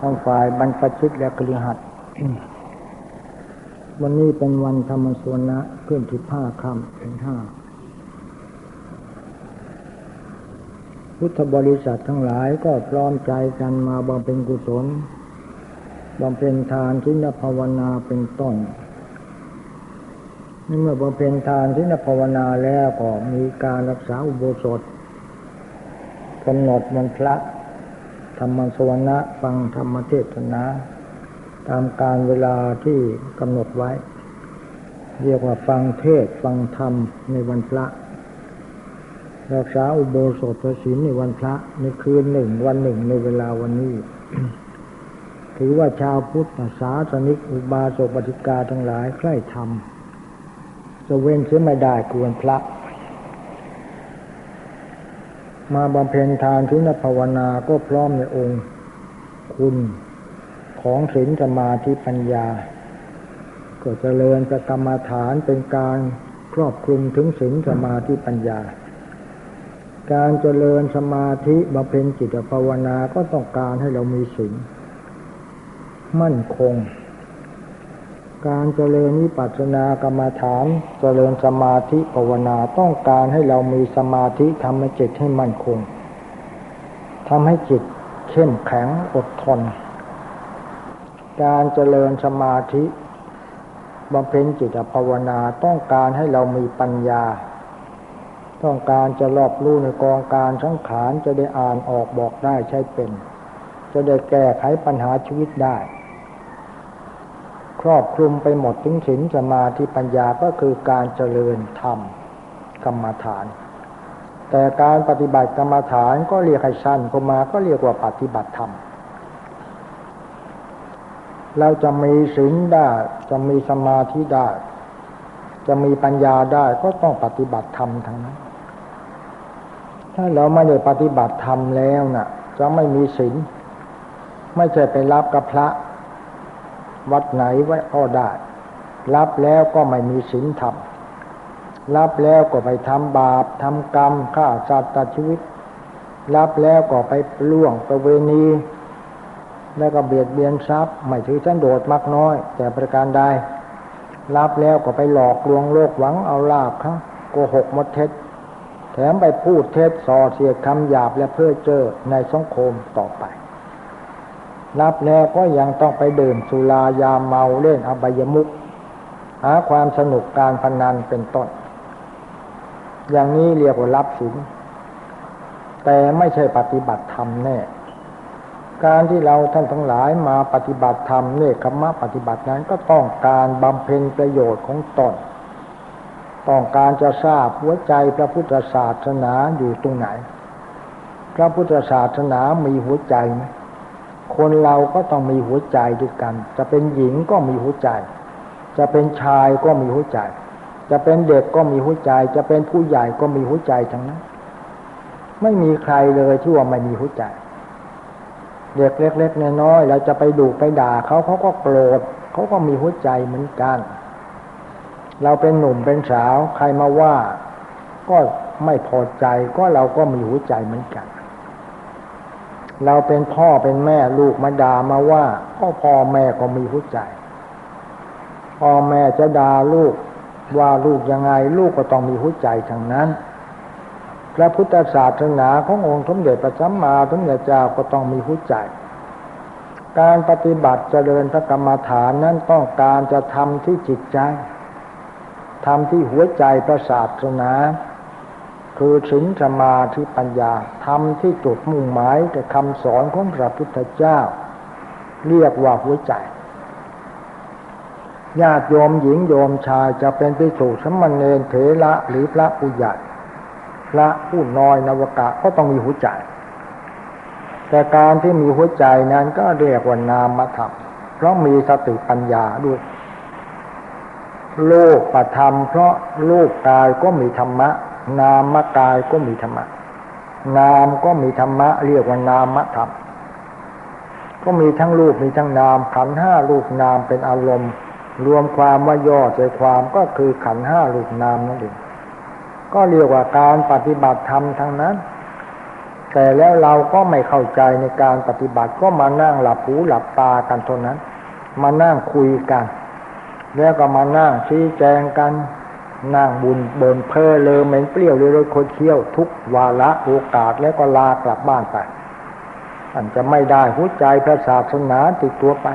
ทั้งฝ่ายบรรพชิตและกริหัดวันนี้เป็นวันธรรมสวนะขึ้นที่ผ้าคำเป็นห้าพุทธบริษัททั้งหลายก็พร้อมใจกันมาบำเพ็ญกุศลบำเพ็ญทานทินภาวนาเป็นต้นนี่เมื่อบำเพ็ญทานทินภาวนาแล้วก็มีการรักษาอุโบสถกำหนดมันพระ ธรรมสวนะฟังธรรมเทศนา ตามการเวลาที่กำหนดไว้ เรียกว่าฟังเทศฟังธรรมในวันพระ รักษาอุโบสถศีลในวันพระในคืนหนึ่งวันหนึ่งในเวลาวันนี้ ถือว่าชาวพุทธศาสนิกอุบาสกปฏิกาทั้งหลายใคร่ทำจะเว้นเสียไม่ได้ควรพระ มาบำเพ็ญทานทุนภาวนาก็พร้อมในองค์คุณของศีลสมาธิปัญญา ก็จเจริญกรรมฐานเป็นการครอบคลุมถึงศีลสมาธิปัญญา การเจริญสมาธิบำเพ็ญจิตภาวนาก็ต้องการให้เรามีศีลมั่นคง การเจริญวิปัสสนากรรมฐาน เจริญสมาธิภาวนาต้องการให้เรามีสมาธิทำให้จิตให้มั่นคงทำให้จิตเข้มแข็งอดทน การเจริญสมาธิบำเพ็ญจิตภาวนาต้องการให้เรามีปัญญา ต้องการจะรอบรู้ในกองการสังขารจะได้อ่านออกบอกได้ใช้เป็น จะได้แก้ไขปัญหาชีวิตได้ ครอบคลุมไปหมดถึงศีลสมาธิปัญญาก็คือการเจริญธรรมกรรมฐาน แต่การปฏิบัติกรรมฐานก็เรียกให้สั้นเข้ามาก็เรียกว่าปฏิบัติธรรมเราจะมีศีลได้จะมีสมาธิได้ จะมีปัญญาได้ก็ต้องปฏิบัติธรรมทั้งนั้น ถ้าเราไม่ได้ปฏิบัติธรรมแล้วนะ่ะ จะไม่มีศีลไม่ใช่ไปรับกับพระ วัดไหนไว้ก็ได้ รับแล้วก็ไม่มีศีลธรรม รับแล้วก็ไปทำบาปทำกรรมฆ่าสัตว์ตัดชีวิต รับแล้วก็ไปล่วงประเวณี แล้วก็เบียดเบียนทรัพย์ ไม่ถือฉันโดดมากน้อย แต่ประการใด รับแล้วก็ไปหลอกลวงโลกหวังเอาลาบครับโกหกมดเท็จแถมไปพูดเท็จส่อเสียดคำหยาบและเพื่อเจอในสังคมต่อไป รับแล้วก็ยังต้องไปดื่มสุรายาเมาเล่นอบายมุกหาความสนุกการพนันเป็นต้น อย่างนี้เรียกว่ารับสินแต่ไม่ใช่ปฏิบัติธรรมแน่ การที่เราท่านทั้งหลายมาปฏิบัติธรรมเนคขมะปฏิบัตินั้นก็ต้องการบำเพ็ญประโยชน์ของตน ต้องการจะทราบหัวใจพระพุทธศาสนาอยู่ตรงไหน พระพุทธศาสนามีหัวใจไหม คนเราก็ต้องมีหัวใจด้วยกัน จะเป็นหญิงก็มีหัวใจ จะเป็นชายก็มีหัวใจ จะเป็นเด็กก็มีหัวใจ จะเป็นผู้ใหญ่ก็มีหัวใจทั้งนั้น ไม่มีใครเลยที่ว่าไม่มีหัวใจ เด็กเล็กๆน้อยๆเราจะไปดูไปด่าเขาเขาก็โกรธเขาก็มีหัวใจเหมือนกัน เราเป็นหนุ่มเป็นสาวใครมาว่า ก็ไม่พอใจก็เราก็มีหัวใจเหมือนกัน เราเป็นพ่อเป็นแม่ลูกมาด่ามาว่าก็พ่อแม่ก็มีหัวใจ พ่อแม่จะด่าลูกว่าลูกยังไง ลูกก็ต้องมีหัวใจทางนั้น พระพุทธศาสนาขององค์สมเด็จพระสัมมาสัมพุทธเจ้าก็ต้องมีหัวใจ การปฏิบัติเจริญพระกรรมฐานนั้นต้องการจะทำที่จิตใจทำที่หัวใจพระศาสนา คือศีลสมาธิปัญญาทำที่จุดมุ่งหมายแต่คำสอนของพระพุทธเจ้า เรียกว่าหัวใจญาติโยมหญิงโยมชายจะเป็นพิสุสมณเณรเถระหรือพระผู้ใหญ่พระผู้น้อยนวกะก็ต้องมีหัวใจ แต่การที่มีหัวใจนั้นก็เรียกว่านามธรรมเพราะมีสติปัญญาด้วย โลกประธรรม เพราะโลกกายก็มีธรรมะ นามกายก็มีธรรมะ นามก็มีธรรมะ เรียกว่านามธรรม ก็มีทั้งรูปมีทั้งนาม ขันห้ารูปนามเป็นอารมณ์ รวมความว่าย่อใจความก็คือขันห้ารูปนามนั่นเองก็เรียกว่าการปฏิบัติธรรมทั้งนั้น แต่แล้วเราก็ไม่เข้าใจในการปฏิบัติก็มานั่งหลับหูหลับตากันเท่านั้น มานั่งคุยกัน แล้วก็มานั่งชี้แจงกัน นั่งบุญบนเพอเลยเหม็นเปรี้ยวเลยรถคนเที่ยว ทุกวาระโอกาสแล้วก็ลากลับบ้านไปท่านจะไม่ได้หัวใจพระศาสนาติดตัวไป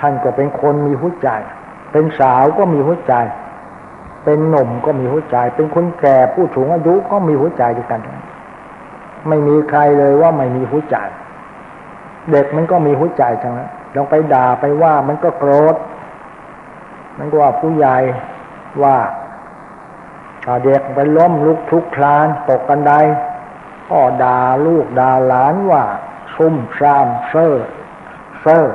ท่านก็เป็นคนมีหัวใจ เป็นสาวก็มีหัวใจ เป็นหนุ่มก็มีหัวใจ เป็นคนแก่ผู้สูงอายุก็มีหัวใจด้วยกัน ไม่มีใครเลยว่าไม่มีหัวใจ เด็กมันก็มีหัวใจทั้งนั้นลองไปด่าไปว่ามันก็โกรธมันก็ว่าผู้ใหญ่ว่า เด็กไปล้มลุกทุกคลานตกกันไดก็ด่าลูกด่าหลานว่าซุ่มซ่ามเซ่อเซ่อ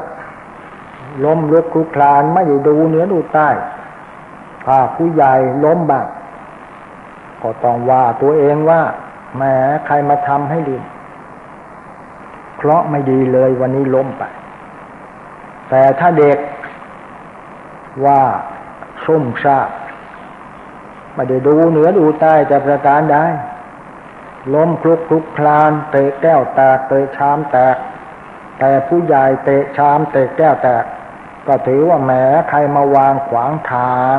ล้มลุกทุกคลานไม่ได้ดูเนื้อดูใต้ถ้าผู้ใหญ่ล้มบ้างก็ต้องว่าตัวเองว่าแหมใครมาทำให้ดีเพราะไม่ดีเลยวันนี้ล้มไป แต่ถ้าเด็กว่าซุ่มซ่าม ไม่ได้ดูเหนือดูใต้แต่ประการได้ล้มคลุกคลุกคลานเตะแก้วแตกเตะชามแตก แต่ผู้ใหญ่เตะชามเตะแก้วแตก ก็ถือว่าแหมใครมาวางขวางทาง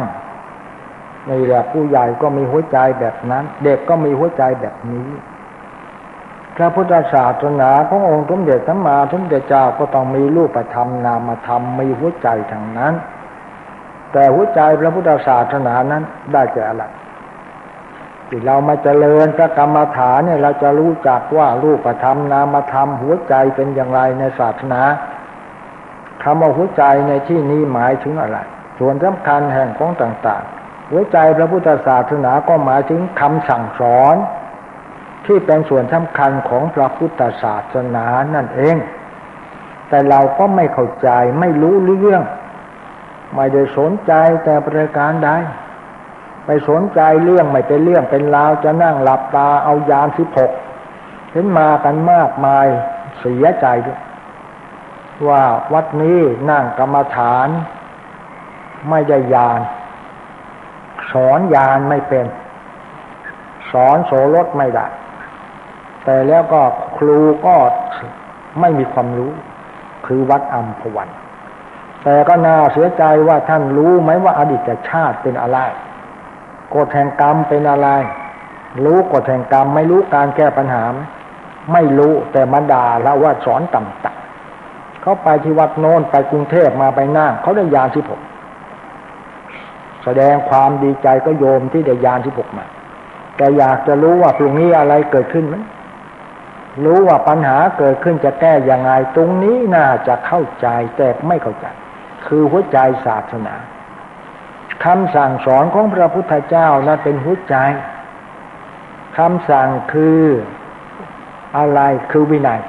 นี่แหละผู้ใหญ่ก็มีหัวใจแบบนั้น เด็กก็มีหัวใจแบบนี้ พระพุทธศาสนาขององค์สมเด็จสัมมาสัมพุทธเจ้าก็ต้องมีรูปธรรมนามธรรมมีหัวใจทางนั้น แต่หัวใจพระพุทธศาสนานั้นได้แก่อะไรที่เรามาเจริญพระกรรมฐานเนี่ยเราจะรู้จักว่ารูปธรรมนามธรรมหัวใจเป็นอย่างไรในศาสนาคำว่าหัวใจในที่นี้หมายถึงอะไร ส่วนสำคัญแห่งของต่างๆ หัวใจพระพุทธศาสนาก็หมายถึงคำสั่งสอน ที่เป็นส่วนสำคัญของพระพุทธศาสนานั่นเอง แต่เราก็ไม่เข้าใจไม่รู้เรื่อง ไม่ได้สนใจแต่ประการใดไปสนใจเรื่องไม่เป็นเรื่องเป็นราวจะนั่งหลับตาเอายานสิบหกเห็นมากันมากมายเสียใจด้วยว่าวัดนี้นั่งกรรมฐาน ไม่ได้ยาน สอนยานไม่เป็น สอนโสรถไม่ได้ แต่แล้วก็ครูก็ไม่มีความรู้ คือวัดอัมพวัน แต่ก็น่าเสียใจว่าท่านรู้ไหมว่าอดีตชาติเป็นอะไรกฎแห่งกรรมเป็นอะไร รู้กฎแห่งกรรมไม่รู้การแก้ปัญหา ไม่รู้แต่มาด่าแล้วว่าสอนต่ำๆเขาไปที่วัดโน้นไปกรุงเทพมาไปนั่งเขาได้ยานที่ผมแสดงความดีใจก็โยมที่ได้ยานที่ผมมาแต่อยากจะรู้ว่าตรงนี้อะไรเกิดขึ้นไหมรู้ว่าปัญหาเกิดขึ้นจะแก้ยังไงตรงนี้น่าจะเข้าใจแต่ไม่เข้าใจ คือหัวใจศาสนาคำสั่งสอนของพระพุทธเจ้านั้นเป็นหัวใจคำสั่งคืออะไรคือวินัย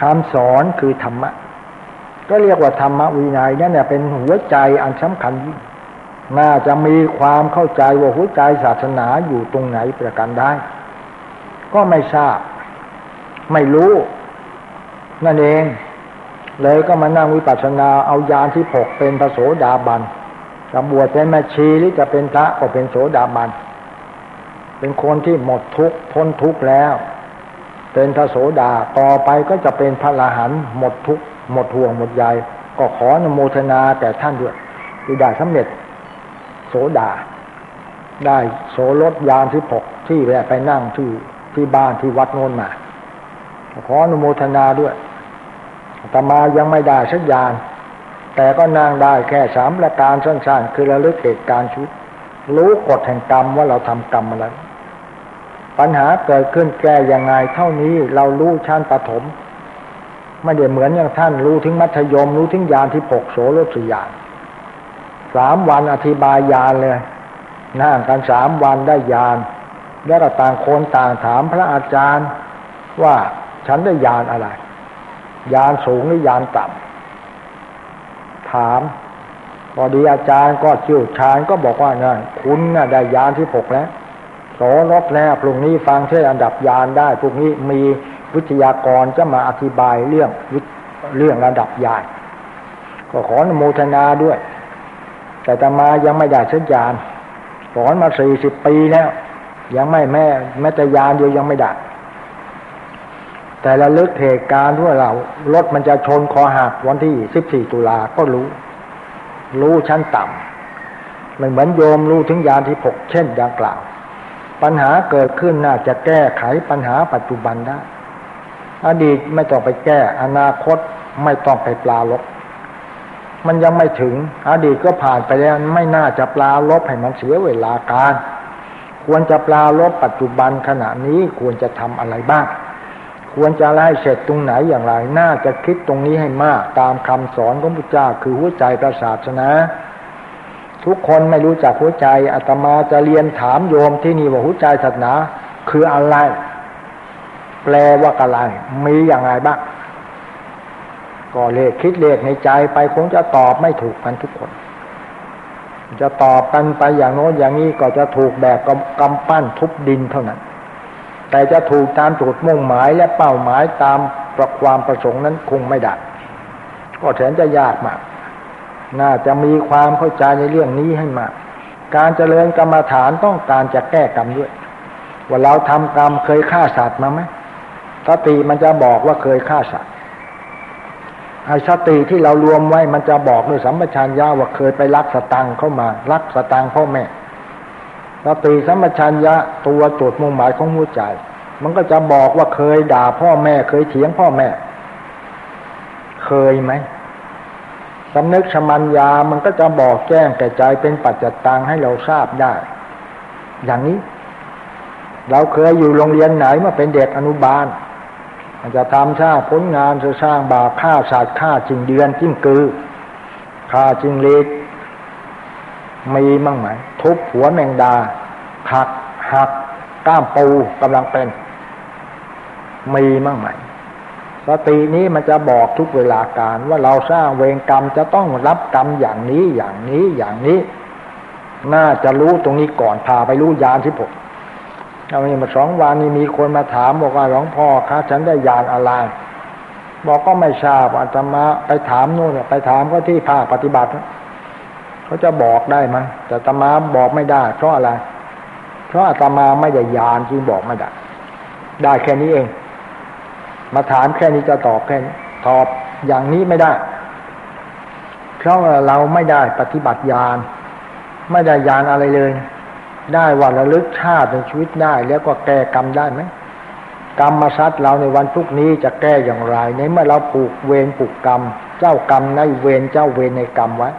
คำสอนคือธรรมะ ก็เรียกว่าธรรมะวินัยนั่นเนี่ยเป็นหัวใจอันสำคัญยิ่งน่าจะมีความเข้าใจว่าหัวใจศาสนาอยู่ตรงไหนประการได้ ก็ไม่ทราบ ไม่รู้ นั่นเอง เลยก็มานั่งวิปัสสนาเอายานที่หกเป็นพระโสดาบันจะบวชเป็นแม่ชีหรือจะเป็นพระก็เป็นโสดาบัน เป็นคนที่หมดทุกข์พ้นทุกข์แล้ว เป็นพระโสดาต่อไปก็จะเป็นพระลาหันหมดทุกข์หมดห่วงหมดใยก็ขอนโมทนาแต่ท่านด้วยที่ได้สำเร็จ โสดา ได้โสรถยานที่หกที่แวะไปนั่งที่ที่บ้านที่วัดโน้นมาขออนุโมทนาด้วย ตมายังไม่ได้สักอย่างแต่ก็นางได้แค่สามประการสั้นๆ คือระลึกเหตุการณ์ชุดรู้กฎแห่งกรรมว่าเราทำกรรมอะไร ปัญหาเกิดขึ้นแก้ยังไงเท่านี้เรารู้ชั้นปฐมไม่ได้เหมือนอย่างท่านรู้ถึงมัธยม รู้ถึงยานที่ปกโสรสยานสามวันอธิบายยานเลยนั่งกันสามวันได้ยาน แล้วก็ต่างคนต่างถามพระอาจารย์ว่าฉันได้ยานอะไร ยานสูงหรือยานต่ำถามพอดีอาจารย์ก็เชี่ยวชาญก็บอกว่านั่นคุณน่ะได้ยานที่หกแล้วโสรถแล้วพรุ่งนี้ฟังเช่อันดับยานได้พรุ่งนี้มีวิทยากรจะมาอธิบายเรื่องเรื่องระดับยานก็ขอนโมทนาด้วย แต่ตมายังไม่ได้ชัดยานสอนมาสี่สิบปีแล้ว ยังไม่แม่แม้แต่ยานเดียวยังไม่ได้ แต่ละลึกเหตุการณ์ว่าเรารถมันจะชนคอหักวันที่สิบสี่ตุลาก็รู้ รู้ชั้นต่ำมันเหมือนโยมรู้ถึงยานที่หกเช่นดังกล่าว ปัญหาเกิดขึ้นน่าจะแก้ไขปัญหาปัจจุบันได้ อดีตไม่ต้องไปแก้ อนาคตไม่ต้องไปปลาลบมันยังไม่ถึง อดีตก็ผ่านไปแล้วไม่น่าจะปลาลบให้มันเสียเวลาการ ควรจะปลาลบปัจจุบันขณะนี้ควรจะทำอะไรบ้าง ควรจะไล่เสร็จตรงไหนอย่างไร น่าจะคิดตรงนี้ให้มากตามคำสอนของพระเจ้าคือหัวใจประศาสนา ทุกคนไม่รู้จักหัวใจอาตมาจะเรียนถามโยมที่นี่ว่าหัวใจศาสนา คืออะไร แปลว่าอะไรมีอย่างไรบ้างก็เลขคิดเลขในใจไปคงจะตอบไม่ถูกกันทุกคน จะตอบกันไปอย่างโน้นอย่างนี้ก็จะถูกแบบกำปั้นทุบดินเท่านั้น แต่จะถูกตามจุดมุ่งหมายและเป้าหมายตามประความประสงค์นั้นคงไม่ได้ก็แสนจะยากมาก น่าจะมีความเข้าใจในเรื่องนี้ให้มาก การเจริญกรรมฐานต้องการจะแก้กรรมด้วย ว่าเราทำกรรมเคยฆ่าสัตว์มาไหมสติมันจะบอกว่าเคยฆ่าสัตว์ไอ้สติที่เรารวมไว้มันจะบอกด้วยสัมปชัญญะว่าเคยไปรักสตังเข้ามา รักสตังพ่อแม่ สติสัมปชัญญะตัวจุดมุ่งหมายของหัวใจ มันก็จะบอกว่าเคยด่าพ่อแม่ เคยเถียงพ่อแม่ เคยไหมสำนึกชมัญญามันก็จะบอกแจ้งแก่ใจเป็นปัจจตังให้เราทราบได้ อย่างนี้ เราเคยอยู่โรงเรียนไหนมื่อเป็นเด็กอนุบาลจะทำสร้างผลงานจะสร้างบาปฆ่าสัตว์ฆ่าจิงเดือนจิ้งกือฆ่าจิงเล็ก มีมั่งไหมทุบหัวแมงดาหักหักก้ามปูกำลังเป็น มีมั่งไหมสตินี้มันจะบอกทุกเวลาการว่าเราสร้างเวรกรรมจะต้องรับกรรมอย่างนี้อย่างนี้อย่างนี้ น่าจะรู้ตรงนี้ก่อนพาไปรู้ยานที่ผมเอานี่มาสองวันนี้มีคนมาถามบอกว่าหลวงพ่อคะฉันได้ยานอะไรบอกก็ไม่ทราบอาตมาไปถามโน่นไปถามก็ที่ภาคปฏิบัติ เขาจะบอกได้ไหมแต่ตมาบอกไม่ได้ เพราะอะไร เพราะอาตมาไม่ได้ยานจึงบอกไม่ได้ ได้แค่นี้เอง มาถามแค่นี้จะตอบแค่ตอบอย่างนี้ไม่ได้ เพราะเราไม่ได้ปฏิบัติยาน ไม่ได้ยานอะไรเลย ได้ว่าระลึกชาติในชีวิตได้ แล้วก็แก้กรรมได้ไหมกรรมมาซัดเราในวันทุกนี้จะแก้อย่างไร ในเมื่อเราผูกเวรผูกกรรม เจ้ากรรมในเวรเจ้าเวรในกรรมไว้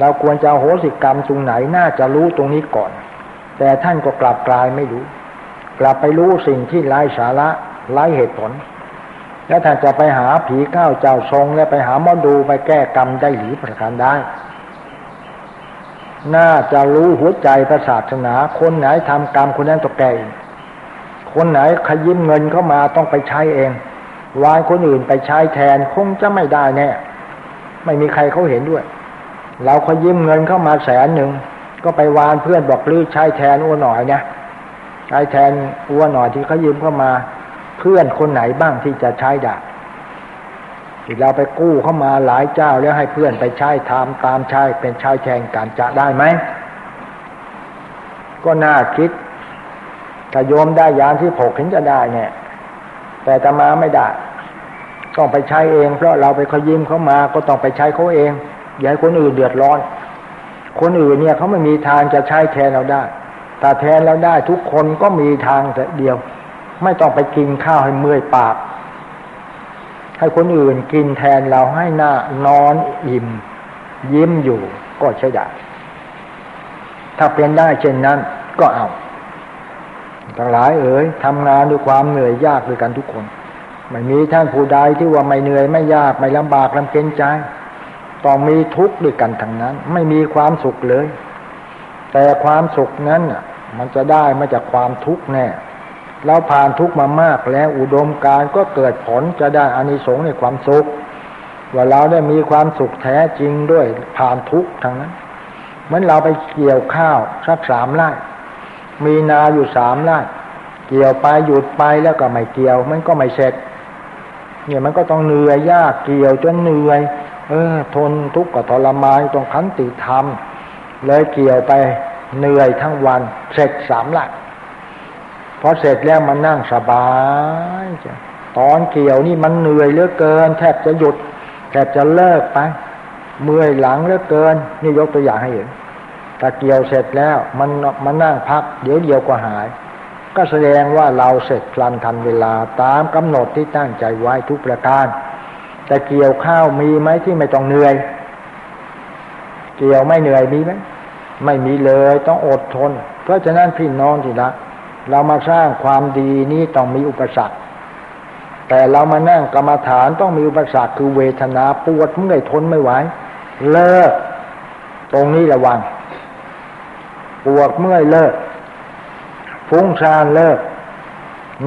เราควรจะโหสิกรรมตรงไหนน่าจะรู้ตรงนี้ก่อน แต่ท่านก็กลับกลายไม่รู้ กลับไปรู้สิ่งที่ไร้สาระไร้เหตุผล แล้วท่านจะไปหาผีก้าวเจ้าทรงและไปหาหมอดูไปแก้กรรมได้หรือประการได้ น่าจะรู้หัวใจพระศาสนา คนไหนทำกรรมคนนั้นต้องแก่คนไหนขยิมเงินเข้ามาต้องไปใช้เองวานคนอื่นไปใช้แทนคงจะไม่ได้แน่ ไม่มีใครเขาเห็นด้วย เราขยิมเงินเข้ามาแสนหนึ่งก็ไปวานเพื่อนบอกลื้อใช้แทนอ้วนหน่อยเนี่ยใช้แทนอ้วนหน่อยที่เขายืมเข้ามาเพื่อนคนไหนบ้างที่จะใช้ได้ที่เราไปกู้เข้ามาหลายเจ้าแล้วให้เพื่อนไปใช้ทำตามใช้เป็นใช้แทนกันจะได้ไหมก็น่าคิดถ้าโยมได้ยานที่ผกถึงจะได้เนี่ย แต่ตมาไม่ได้ ต้องไปใช้เอง เพราะเราไปขอยิมเขามาก็ต้องไปใช้เขาเอง อย่าให้คนอื่นเดือดร้อน คนอื่นเนี่ยเขาไม่มีทางจะใช้แทนเราได้แต่แทนเราได้ทุกคนก็มีทางแต่เดียว ไม่ต้องไปกินข้าวให้เมื่อยปาก ให้คนอื่นกินแทนเราให้หน้านอนอิ่ม ยิ้มอยู่ก็ใช้ได้ถ้าเป็นได้เช่นนั้นก็เอาทั้งหลายเอ๋ยทำงานด้วยความเหนื่อยยากด้วยกันทุกคน ไม่มีท่านผู้ใดที่ว่าไม่เหนื่อยไม่ยากไม่ลำบากลำเค็นใจ ต้องมีทุกข์ด้วยกันทั้งนั้น ไม่มีความสุขเลย แต่ความสุขนั้นมันจะได้มาจากความทุกข์แน่เราผ่านทุกข์มามากแล้วอุดมการก็เกิดผลจะได้อานิสงส์ในความสุข ว่าเราได้มีความสุขแท้จริงด้วยผ่านทุกข์ทั้งนั้นเหมือนเราไปเกี่ยวข้าวสักสามไร่มีนาอยู่สามไร่เกี่ยวไปหยุดไปแล้วก็ไม่เกี่ยว มันก็ไม่เสร็จเนี่ยมันก็ต้องเหนื่อยยากเกี่ยวจนเหนื่อย เออ ทนทุกข์กับทรมานต้องขันติธรรม เลยเกี่ยวไปเหนื่อยทั้งวัน เสร็จสามไร่พอเสร็จแล้วมานั่งสบายจ้ะตอนเกี่ยวนี่มันเหนื่อยเหลือเกิน แทบจะหยุดแทบจะเลิกไป เมื่อยหลังเหลือเกิน นี่ยกตัวอย่างให้เห็นถ้าเกี่ยวเสร็จแล้วมันมันนั่งพัก เดี๋ยวเดียวก็หาย ก็แสดงว่าเราเสร็จพลันทันเวลาตามกำหนดที่ตั้งใจไว้ทุกประการ แต่เกี่ยวข้าวมีไหมที่ไม่ต้องเหนื่อย เกี่ยวไม่เหนื่อยมีไหมไม่มีเลยต้องอดทน เพราะฉะนั้นพี่น้องทีละเรามาสร้างความดีนี้ต้องมีอุปสรรค แต่เรามานั่งกรรมฐานต้องมีอุปสรรคคือเวทนาปวดเมื่อยทนไม่ไหวเลิก ตรงนี้ระวังปวดเมื่อยเลิกฟุ้งซ่านเลิก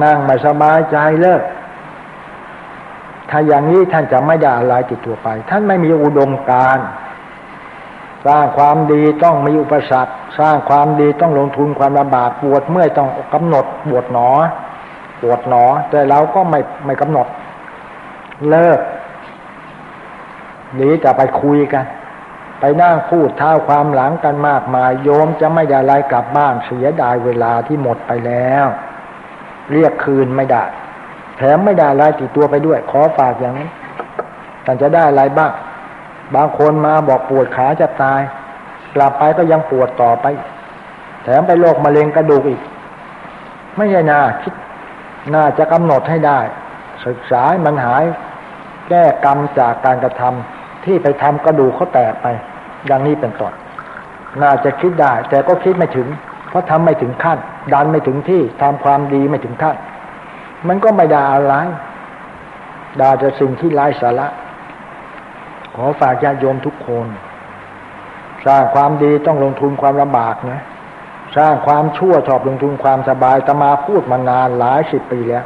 นั่งไม่สบายใจเลิก ถ้าอย่างนี้ท่านจะไม่ได้อะไรติดตัวไป ท่านไม่มีอุดมการ สร้างความดีต้องมีอุปสรรค สร้างความดีต้องลงทุนความลำบากปวดเมื่อยต้องกำหนดปวดหนอปวดหนอ แต่เราก็ไม่ไม่กำหนด เลิกหรือจะไปคุยกัน ไปนั่งพูดเท้าความหลังกันมากมายโยมจะไม่ได้อะไรกลับบ้านเสียดายเวลาที่หมดไปแล้ว เรียกคืนไม่ได้ ถมไม่ได้อะไรติดตัวไปด้วย ขอฝากอย่างนี้ท่านจะได้อะไรบ้าง บางคนมาบอกปวดขาจะตาย กลับไปก็ยังปวดต่อไป แถมไปโรคมะเร็งกระดูกอีก ไม่ใช่นาคิดน่าจะกำหนดให้ได้ ศึกษามันหาย แก้กรรมจากการกระทำที่ไปทำกระดูกเขาแตกไป อย่างนี้เป็นต้นน่าจะคิดได้ แต่ก็คิดไม่ถึง เพราะทำไม่ถึงขั้น ดันไม่ถึงที่ทำความดีไม่ถึงขั้น มันก็ไม่ได้อะไรด่าจะสิ่งที่ไร้สาระ ขอฝากญาติโยมทุกคน สร้างความดีต้องลงทุนความลำบากนะ สร้างความชั่วชอบลงทุนความสบายตมาพูดมานานหลายสิบปีแล้ว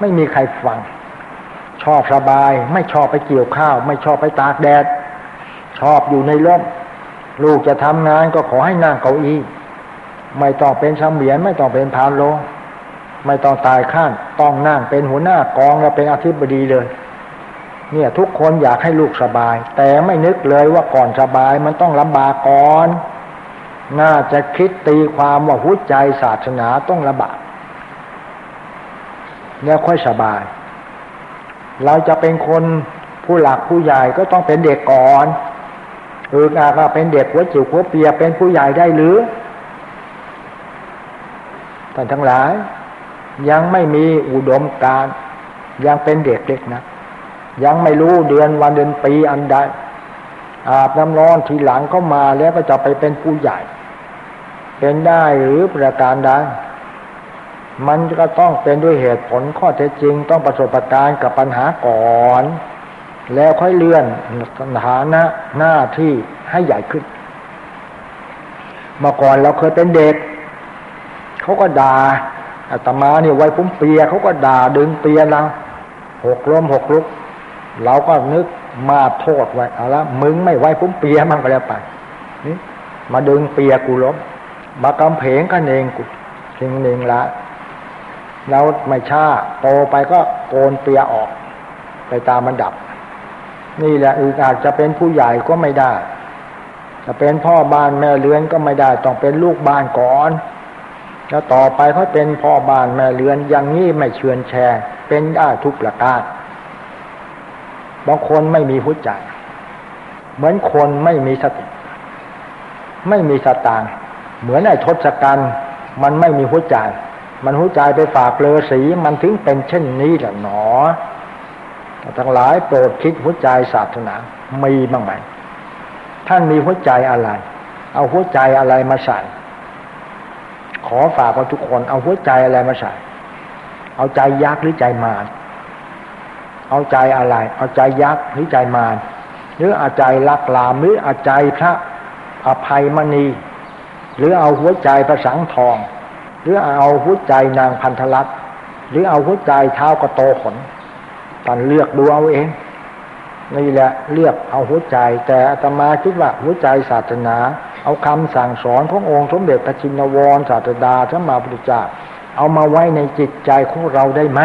ไม่มีใครฟัง ชอบสบาย ไม่ชอบไปเกี่ยวข้าว ไม่ชอบไปตากแดด ชอบอยู่ในร่มลูกจะทำงานก็ขอให้นั่งเก้าอี้ไม่ต้องเป็นชเมียนไม่ต้องเป็นพานโล ไม่ต้องตายข้านต้องนั่งเป็นหัวหน้ากองแล้วเป็นอธิบดีเลย เนี่ยทุกคนอยากให้ลูกสบาย แต่ไม่นึกเลยว่าก่อนสบายมันต้องลำบากก่อน น่าจะคิดตีความว่าหัวใจศาสนาต้องลำบากเนี่ยค่อยสบาย เราจะเป็นคนผู้หลักผู้ใหญ่ก็ต้องเป็นเด็กก่อนเอออาก็เป็นเด็กหัวจิ๋วหัวเปียเป็นผู้ใหญ่ได้หรือท่านทั้งหลาย ยังไม่มีอุดมการยังเป็นเด็กเล็กนะ ยังไม่รู้เดือนวันเดือนปีอันใดอาบน้ำร้อนทีหลังเข้ามาแล้วก็จะไปเป็นผู้ใหญ่ เป็นได้หรือประการใดมันก็ต้องเป็นด้วยเหตุผลข้อเท็จจริง ต้องประสบการณ์กับปัญหาก่อน แล้วค่อยเลื่อนฐานะหน้าที่ให้ใหญ่ขึ้นเมื่อก่อนเราเคยเป็นเด็ก เขาก็ด่า อาตมาเนี่ยไว้พุ่มเปียเขาก็ด่าดึงเปียเราหกล้มหกลุก เราก็นึกมาโทษไว้เอาละมึงไม่ไว้ผมเปียมันก็แล้วไปนี่มาดึงเปียกูล้มมากำเพงกันเองกูทิ้งเองละเราไม่ช้าโตไปก็โกนเปียออก ไปตามมันดับ นี่แหละอึอาจจะเป็นผู้ใหญ่ก็ไม่ได้ จะเป็นพ่อบ้านแม่เลื้อนก็ไม่ได้ ต้องเป็นลูกบ้านก่อน แล้วต่อไปเขาเป็นพ่อบ้านแม่เลื้อนอย่างนี้ไม่เชือนแชร์เป็นได้ทุกประการบางคนไม่มีหัวใจ เหมือนคนไม่มีสติ ไม่มีสตางเหมือนไอ้ทศกัณฐ์มันไม่มีหัวใจ มันหัวใจไปฝากเลอสีมันถึงเป็นเช่นนี้แหละหนอทั้งหลายโปรดคิดหัวใจศาสนามีบ้างไหมท่านมีหัวใจอะไร เอาหัวใจอะไรมาใส่ ขอฝากว่าทุกคนเอาหัวใจอะไรมาใส่เอาใจยักษ์หรือใจมารเอาใจอะไร เอาใจยักษ์หรือใจมารหรือเอาใจลักลามหรือเอาใจพระอภัยมณี หรือเอาหัวใจประสังทอง หรือเอาหัวใจนางพันธลักษ์หรือเอาหัวใจเท้ากระโตขนท่านเลือกดูเอาเองนี่แหละเลือกเอาหัวใจ แต่อาตมาคิดว่าหัวใจศาสนา เอาคำสั่งสอนขององค์สมเด็จพระชินวรศาสดาสัมมาพุทธเจ้าเอามาไว้ในจิตใจของเราได้ไหม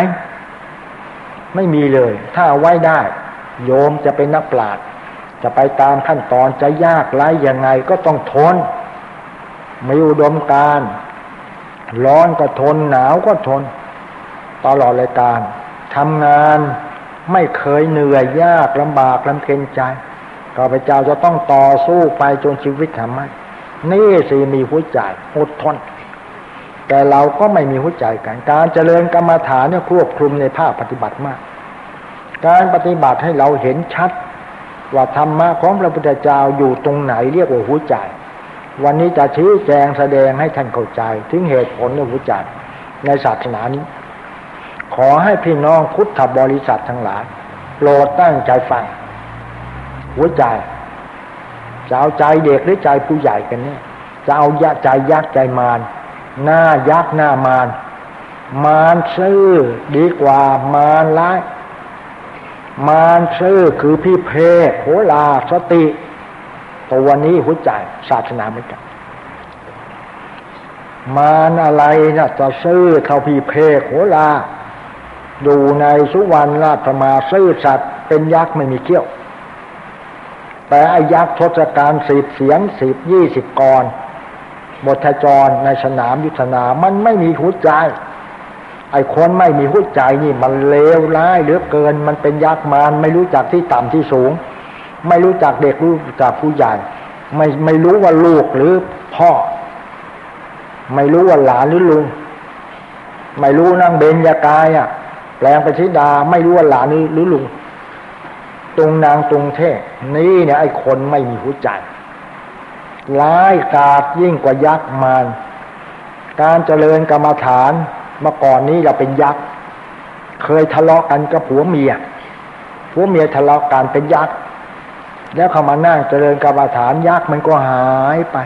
ไม่มีเลย ถ้าไว้ได้ โยมจะเป็นนักปราชญ์จะไปตามขั้นตอนจะยากไรยังไงก็ต้องทนมีอุดมการร้อนก็ทนหนาวก็ทน ตลอดรายการทำงานไม่เคยเหนื่อยยากลำบากลำเค็ญใจ ข้าพเจ้าจะต้องต่อสู้ไปจนชีวิตทำไมนี่สิมีหัวใจอดทน แต่เราก็ไม่มีหัวใจกัน การเจริญกรรมฐานเนี่ยควบคุมในภาคปฏิบัติมาก การปฏิบัติให้เราเห็นชัด ว่าธรรมะของพระพุทธเจ้าอยู่ตรงไหนเรียกว่าหัวใจ วันนี้จะชี้แจงแสดงให้ท่านเข้าใจ ถึงเหตุผลในหัวใจในศาสนานี้ ขอให้พี่น้องพุทธบริษัททั้งหลายโปรดตั้งใจฟัง หัวใจจะเอาใจเด็กหรือใจผู้ใหญ่กันเนี่ยจะเอายใจยักษ์ใจมารหน้ายักษ์หน้ามารมารซื่อดีกว่ามารร้ายมารซื่อคือพี่เพศโหลาสติตัวนี้หัวใจศาสนาเหมือนกันมารอะไรนะจะซื่อเท่าพี่เพศโหลาดูในสุวรรณราชมาซื่อสัตว์เป็นยักษ์ไม่มีเขี้ยว แต่อายักษ์ทศการสิบเสียงสิบยี่สิบกรบทจรในสนามยุทธนา มันไม่มีหัวใจ ไอ้คนไม่มีหัวใจนี่มันเลวร้ายเหลือเกิน มันเป็นยักษ์มารไม่รู้จักที่ต่ำที่สูง ไม่รู้จักเด็กรู้จักผู้ใหญ่ ไม่ไม่รู้ว่าลูกหรือพ่อ ไม่รู้ว่าหลานหรือลุง ไม่รู้นั่งเบญยากายอะแปลงไปชิดา ไม่รู้ว่าหลานหรือลุง ตรงนางตรงเทนี่เนี่ยไอ้คนไม่มีหัวใจร้ายกาดยิ่งกว่ายักษ์มารการเจริญกรรมฐานเมื่อก่อนนี้เราเป็นยักษ์เคยทะเลาะกันกับผัวเมียผัวเมียทะเลาะกันเป็นยักษ์แล้วเขามานั่งเจริญกรรมฐานยักษ์มันก็หายไป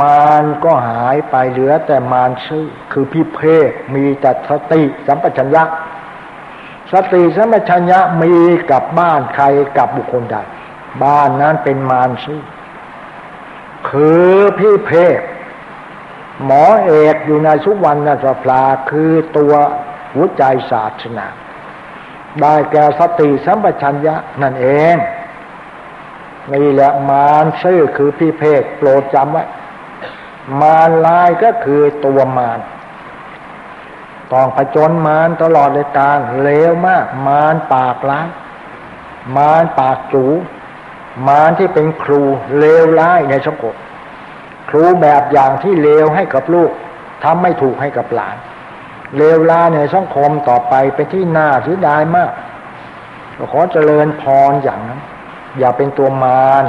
มารก็หายไปเหลือแต่มารชื่อคือพิเพกมีแต่สติสัมปชัญญะ สติสัมปชัญญะมีกับบ้านใครกับบุคคลใดบ้านนั้นเป็นมารชื่อคือพี่เพศหมอเอกอยู่ในสุวรรณสภาคือตัวหัวใจศาสนา ได้แก่สติสัมปชัญญะนั่นเองนี่แหละมารซื่อคือพี่เพศโปรดจำไว้มารลายก็คือตัวมาร ต้องผจญมารตลอดเลยการเลวมาก มารปากร้าย มารปากจูมารที่เป็นครูเลวร้ายในสังคมครูแบบอย่างที่เลวให้กับลูกทำไม่ถูกให้กับหลาน เลวร้ายในสังคมต่อไปเป็นที่น่าเสียดายมากขอเจริญพรอย่างนั้น อย่าเป็นตัวมาร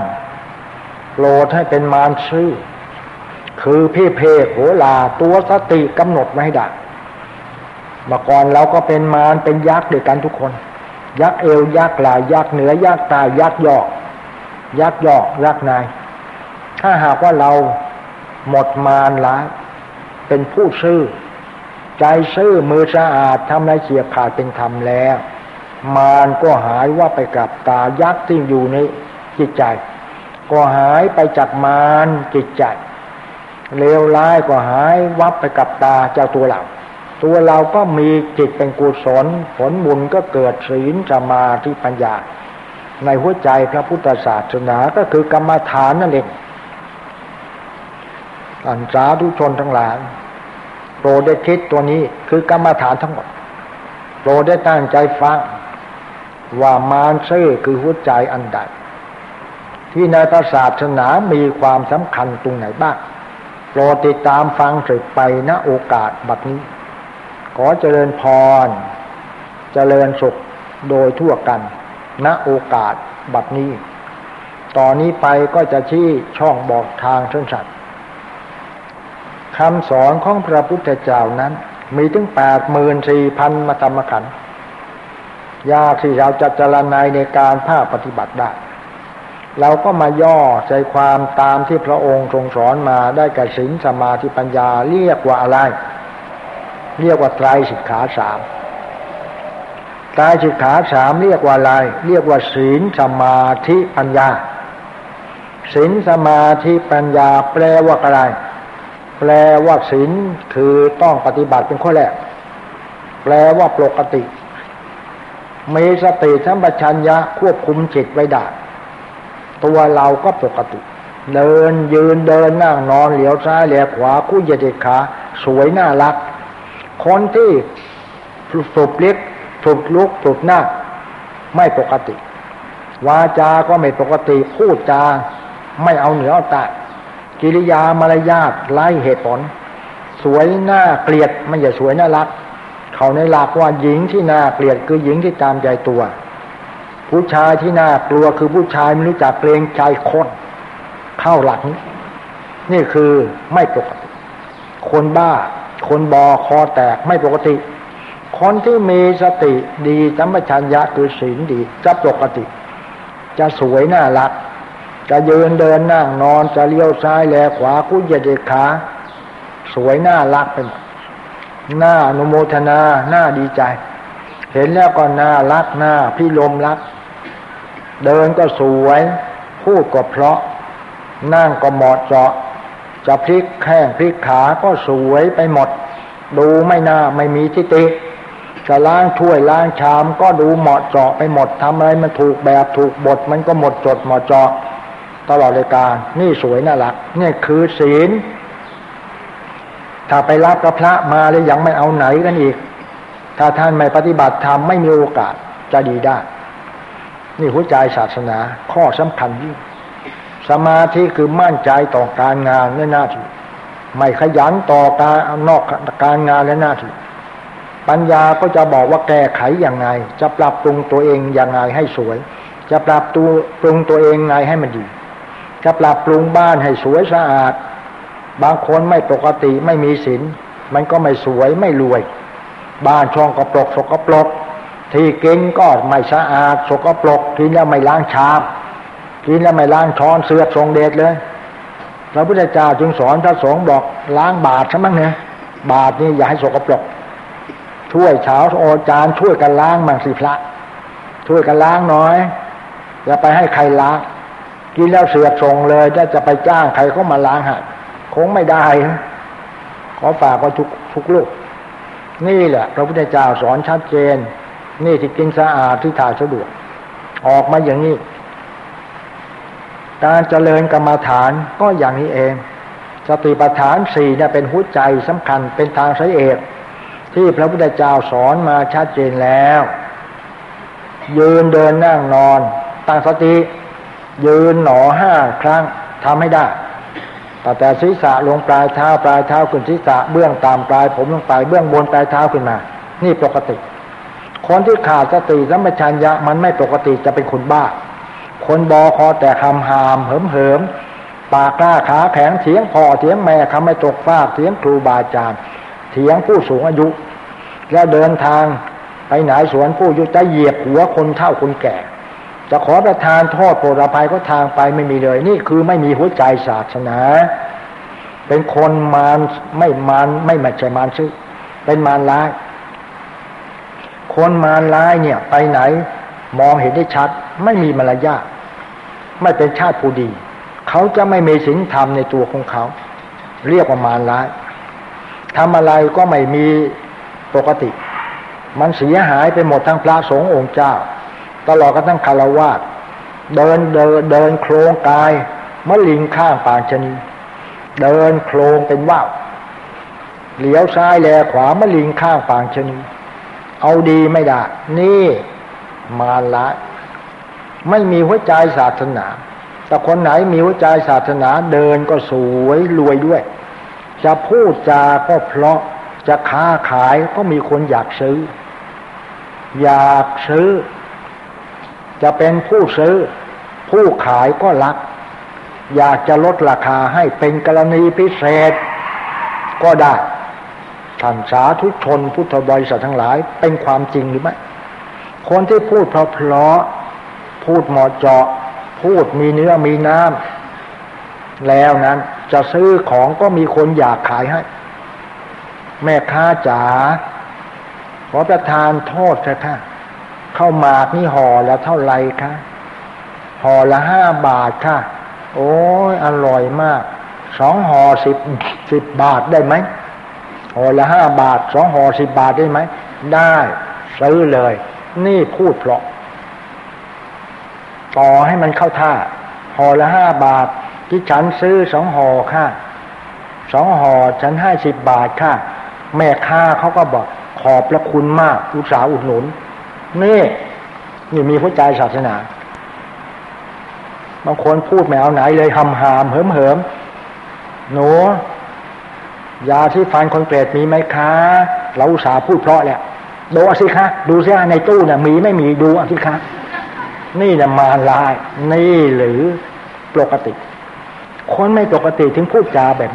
โปรดให้เป็นมารชื่อ คือพี่เพศโหลาตัวสติกำหนดไว้ได้ เมื่อก่อนเราก็เป็นมารเป็นยักษ์ด้วยกันทุกคน ยักษ์เอวยักษ์ลายยักษ์เหนือยักษ์ตายยักษ์ยอก ยักษ์ยอกยักษ์นาย ถ้าหากว่าเราหมดมารล้วเป็นผู้ซื่อ ใจซื่อมือสะอาดทำไรเฉียบขาดเป็นธรรมแล้ว มารก็หายว่าไปกับตายักษ์ที่อยู่ในจิตใจ ก็หายไปจากมารจิตใจเลวร้ายก็หายวับไปกับตาเจ้าตัวเรา ตัวเราก็มีจิตเป็นกุศล ผลบุญก็เกิดศีลสมาธิปัญญา ในหัวใจพระพุทธศาสนาก็คือกรรมฐานนั่นเองอันสาธุชนทั้งหลายโปรดได้คิดตัวนี้คือกรรมฐานทั้งหมด โปรดได้ตั้งใจฟังว่ามารซื่อคือหัวใจอันใดที่ในพระศาสนามีความสำคัญตรงไหนบ้างโปรดติดตามฟังสืบไปณโอกาสบัดนี้ อเจริญพร เจริญสุขโดยทั่วกันณโอกาสบัดนี้ ต่อนนี้ไปก็จะชี้ช่องบอกทางเส้นสัตว์คำสอนของพระพุทธเจ้านั้น มีถึงแปดหมื่นสี่พันมาธรรมขันยากที่เราจะเจรนายในการภาคปฏิบัติได้ เราก็มาย่อใจความตามที่พระองค์ทรงสอนมาได้กับศีลสมาธิปัญญาเรียกว่าอะไร เรียกว่าไตรสิกขาสามไตรสิกขาสามเรียกว่าอะไร เรียกว่าศีลสมาธิปัญญาศีลสมาธิปัญญาแปลว่าอะไร แปลว่าศีลคือต้องปฏิบัติเป็นข้อแรก แปลว่าปกติมีสติสัมปชัญญะควบคุมจิตไว้ได้ตัวเราก็ปกติ เดินยืนเดินนั่งนอนเหลียวซ้ายเหลียวขวาคู่เหยียดขาสวยน่ารัก คนที่สุบเล็กถูกลุกถูกหน้า ไม่ปกติ วาจาก็ไม่ปกติพูดจา ไม่เอาเหนือเอาตากิริยามารยาทไล่เหตุผล สวยหน้าเกลียดไม่ใช่สวยน่ารัก เขาในหลักว่าหญิงที่น่าเกลียดคือหญิงที่ตามใจตัว ผู้ชายที่น่ากลัวคือผู้ชายไม่รู้จักเกรงใจคนเข้าหลักนี้นี่คือไม่ปกติคนบ้า คนบอคอแตกไม่ปกติ คนที่มีสติดีจัมปชัญญะคือศีลดีจะปกติ จะสวยน่ารัก จะยืนเดินนั่งนอนจะเลี้ยวซ้ายแลขวาคุ้ยเดขาสวยน่ารักเป็นหน้าอนุโมทนาหน้าดีใจ เห็นแล้วก็น่ารักหน้าพี่ลมรัก เดินก็สวย พูดก็เพราะ นั่งก็เหมาะเจาะ จะพลิกแข้งพลิกขาก็สวยไปหมด ดูไม่น่าไม่มีทิฏฐิจะล้างถ้วยล้างชามก็ดูเหมาะเจาะไปหมดทำอะไรมันถูกแบบถูกบทมันก็หมดจดเหมาะเจาะตลอดรายการนี่สวยน่ารักนี่คือศีล ถ้าไปรับกับพระมาแล้วยังไม่เอาไหนกันอีก ถ้าท่านไม่ปฏิบัติธรรมไม่มีโอกาสจะดีได้ นี่หัวใจศาสนาข้อสำคัญยิ่ง สมาธิคือมั่นใจต่อการงานและหน้าที่ไม่ขยันต่อการนอกการงานและหน้าที่ปัญญาก็จะบอกว่าแก้ไขอย่างไง จะปรับปรุงตัวเองอย่างไงให้สวย จะปรับตัวปรุงตัวเองไงให้มันดีจะปรับปรุงบ้านให้สวยสะอาด บางคนไม่ปกติไม่มีศีลมันก็ไม่สวยไม่รวย บ้านช่องกระปรกสกปรกที่กินก็ไม่สะอาดสกปรกกินแล้วไม่ล้างชาม กินแล้วไม่ล้างช้อนเสือทรงเดชเลยพระพุทธเจ้าจึงสอนพระสงฆ์บอกล้างบาตรใช่ไหมเนี่ยบาตรนี่อย่าให้สกปรก ช่วยเช้าโอจานช่วยกันล้างมังสิพระ ช่วยกันล้างน้อย อย่าไปให้ใครล้าง กินแล้วเสือทรงเลยถ้าจะไปจ้างใครเขามาล้างห้คงไม่ได้ขอฝากไว้ทุกทุกลูก นี่แหละ พระพุทธเจ้าสอนชัดเจน นี่ที่กินสะอาดที่ถ่ายสะดวก ออกมาอย่างนี้ การเจริญกรรมฐานก็อย่างนี้เอง สติปัฏฐานสี่เนี่ยเป็นหัวใจสำคัญเป็นทางสายเอกที่พระพุทธเจ้าสอนมาชัดเจนแล้ว ยืนเดินนั่งนอนตั้งสติ ยืนหนอห้าครั้งทำให้ได้แต่แต่ศีรษะลงปลายเท้าปลายเท้าขึ้นศีรษะเบื้องตามปลายผมลงไปเบื้องบนปลายเท้าขึ้นมา นี่ปกติ คนที่ขาดสติสัมปชัญญะมันไม่ปกติจะเป็นคนบ้า คนบอคอแต่คำหามเหิมเหิมปากกล้าขาแข็งเถียงพ่อเถียงแม่คำไม่ตกฟากเถียงครูบาอาจารย์เถียงผู้สูงอายุ แล้วเดินทางไปไหนสวนผู้อยุจะเหยียบหัวคนเฒ่าคนแก่ จะขอประทานโทษโปรดอภัยก็ทางไปไม่มีเลย นี่คือไม่มีหัวใจศาสนา เป็นคนมารไม่มารไม่มาใจมารซื้อเป็นมารร้าย คนมารร้ายเนี่ย ไปไหนมองเห็นได้ชัด ไม่มีมารยาท ไม่เป็นชาติผู้ดี เขาจะไม่มีศีลธรรมในตัวของเขา เรียกว่ามารร้ายทำอะไรก็ไม่มีปกติ มันเสียหายไปหมดทั้งพระสงฆ์องค์เจ้า ตลอดกันทั้งคารวะเดินเดินเดินโครงกายมะลิงข้างปางชนีเดินโครงเป็นว่าวเหลียวซ้ายแลขวามะลิงข้างปางชนีเอาดีไม่ได้ นี่มาละ ไม่มีหัวใจศาสนา แต่คนไหนมีหัวใจศาสนาเดินก็สวยรวยด้วย จะพูดจาก็เพราะจะค้าขายก็มีคนอยากซื้อ อยากซื้อ จะเป็นผู้ซื้อ ผู้ขายก็รัก อยากจะลดราคาให้เป็นกรณีพิเศษ ก็ได้ท่านสาธุชนพุทธบริษัททั้งหลายเป็นความจริงหรือไม่ คนที่พูดเพราะเพราะ พูดเหมาะเจาะ พูดมีเนื้อมีน้ำแล้วนั้นจะซื้อของก็มีคนอยากขายให้ แม่ค้าจ๋าขอประทานโทษเถอะค่ะข้าวหมากนี่ห่อล้วเท่าไรคะห่อละห้าบาทค่ะ โอ้ยอร่อยมาก สองห่อสิบสิบบาทได้ไหมห่อละห้าบาท สองห่อสิบบาทได้ไหม ได้ ซื้อเลย นี่พูดเพราะ ต่อให้มันเข้าท่าห่อละห้าบาท ที่ฉันซื้อสองห่อค่ะสองห่อฉันห้าสิบบาทค่ะ แม่ค้าเขาก็บอกขอบพระคุณมากอุตสาห์อุดหนุนนี่นี่มีหัวใจศาสนาบางคนพูดแมวไหนเลยหำหามเหิมเหิมหนูยาที่ฟันคนเปรตมีไหมคะ เราอุตส่าห์พูดเพราะแหละดูสิคะ ดูสิในตู้น่ะมีไม่มีดูสิคะ นี่นะมาลาย นี่หรือปกติ คนไม่ปกติถึงพูดจาแบบ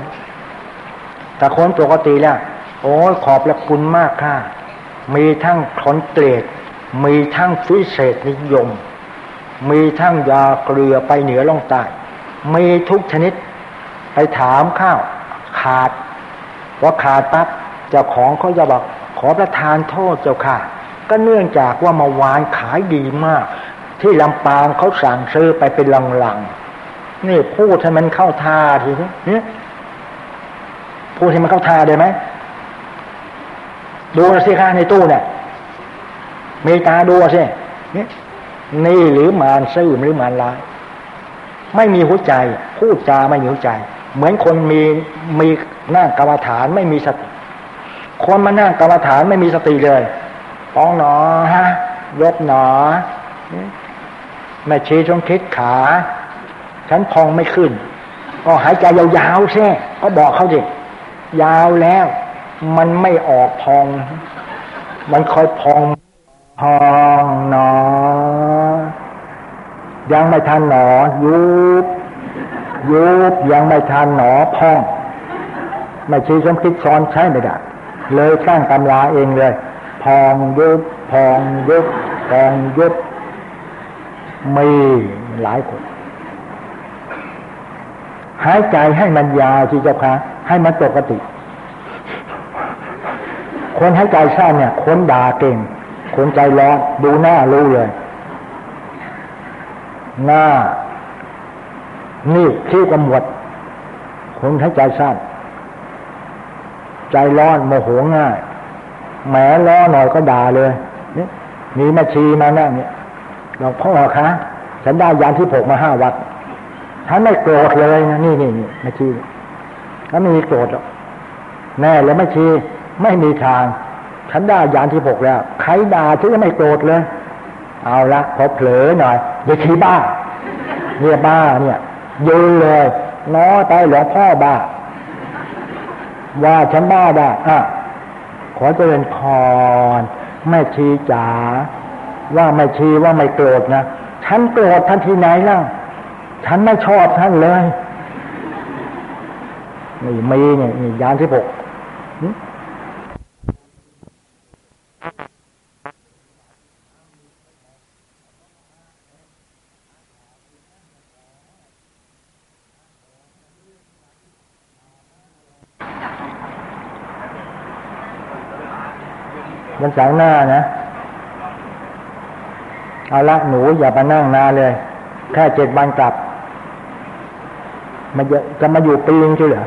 แต่คนปกติแล้วโอ้ขอบพระคุณมากค่ะ มีทั้งคนเกรดมีทั้งฟิเศษนิยม มีทั้งยาเกลือไปเหนือล่องใต้มีทุกชนิด ไปถามข้าว ขาดว่าขาดปั๊บเจ้าของเขาจะบอกขอประทานโทษเจ้าค่ะ ก็เนื่องจากว่ามาวานขายดีมาก ที่ลำปางเขาสั่งซื้อไปเป็นลังๆนี่พูดให้มันเข้าท่าทีนี้พูดให้มันเข้าท่าได้ไหมดูสิคะในตู้เนี่ยมีตาดูสินี่นี่หรือมารซื่อหรือมารลายไม่มีหัวใจ พูดจาไม่มีหัวใจ เหมือนคนมีมีหน้ากรรมฐานไม่มีสติ คนมานั่งกรรมฐานไม่มีสติเลยป้องหนอฮะยกหนอ แม่ชีชงคิดขา ฉันพองไม่ขึ้น ก็หายใจยาวๆใช่ก็บอกเขาสิยาวแล้ว มันไม่ออกพอง มันคอยพองพองหนอ ยังไม่ทันหนอ ยุบยุบยังไม่ทันหนอพองไม่ชี้สมคิดซ้อนใช้ไม่ได้เลยสร้างตำราเองเลย พองยุบพองยุบพองยุบ มีหลายคน หายใจให้มันยาวที่เจ้าค่ะให้มันปกติ คนให้ใจสั้นเนี่ย คนด่าเก่ง คนใจร้อนดูหน้ารู้เลย หน้า นี่ที่กำหนดคนให้ใจสั้น ใจร้อนโมโหง่ายแหมล้อหน่อยก็ด่าเลยนี่มีม่ชีมานั่งเนี่ย หลวงพ่อคะฉันได้ยานที่ผกมาห้าวัดฉันไม่โกรธเลยนะนี่นี่นี่แม่ชีถ้าไม่มีโกรธหรอกแน่แล้วไม่ชีไม่มีทาง ฉันได้ยานที่หกแล้ว ใครด่าฉันก็ไม่โกรธเลย เอาละพอเผลอหน่อยอย่าขี้บ้าเนี่ยบ้าเนี่ยยืนเลยน้อไปหลวงพ่อบ้า ว่าฉันบ้าได้อะขอเจริญพรแม่ชีจ๋า ว่าไม่ชีว่าไม่โกรธนะฉันโกรธท่านที่ไหนล่ะฉันไม่ชอบท่านเลยนี่มีเนี่ยนี่ยานที่หกมันสางหน้านะ เอาละหนูอย่าไปนั่งนานเลย แค่เจ็ดวันกลับ มันจะจะมาอยู่ปีนึงใช่เหรอ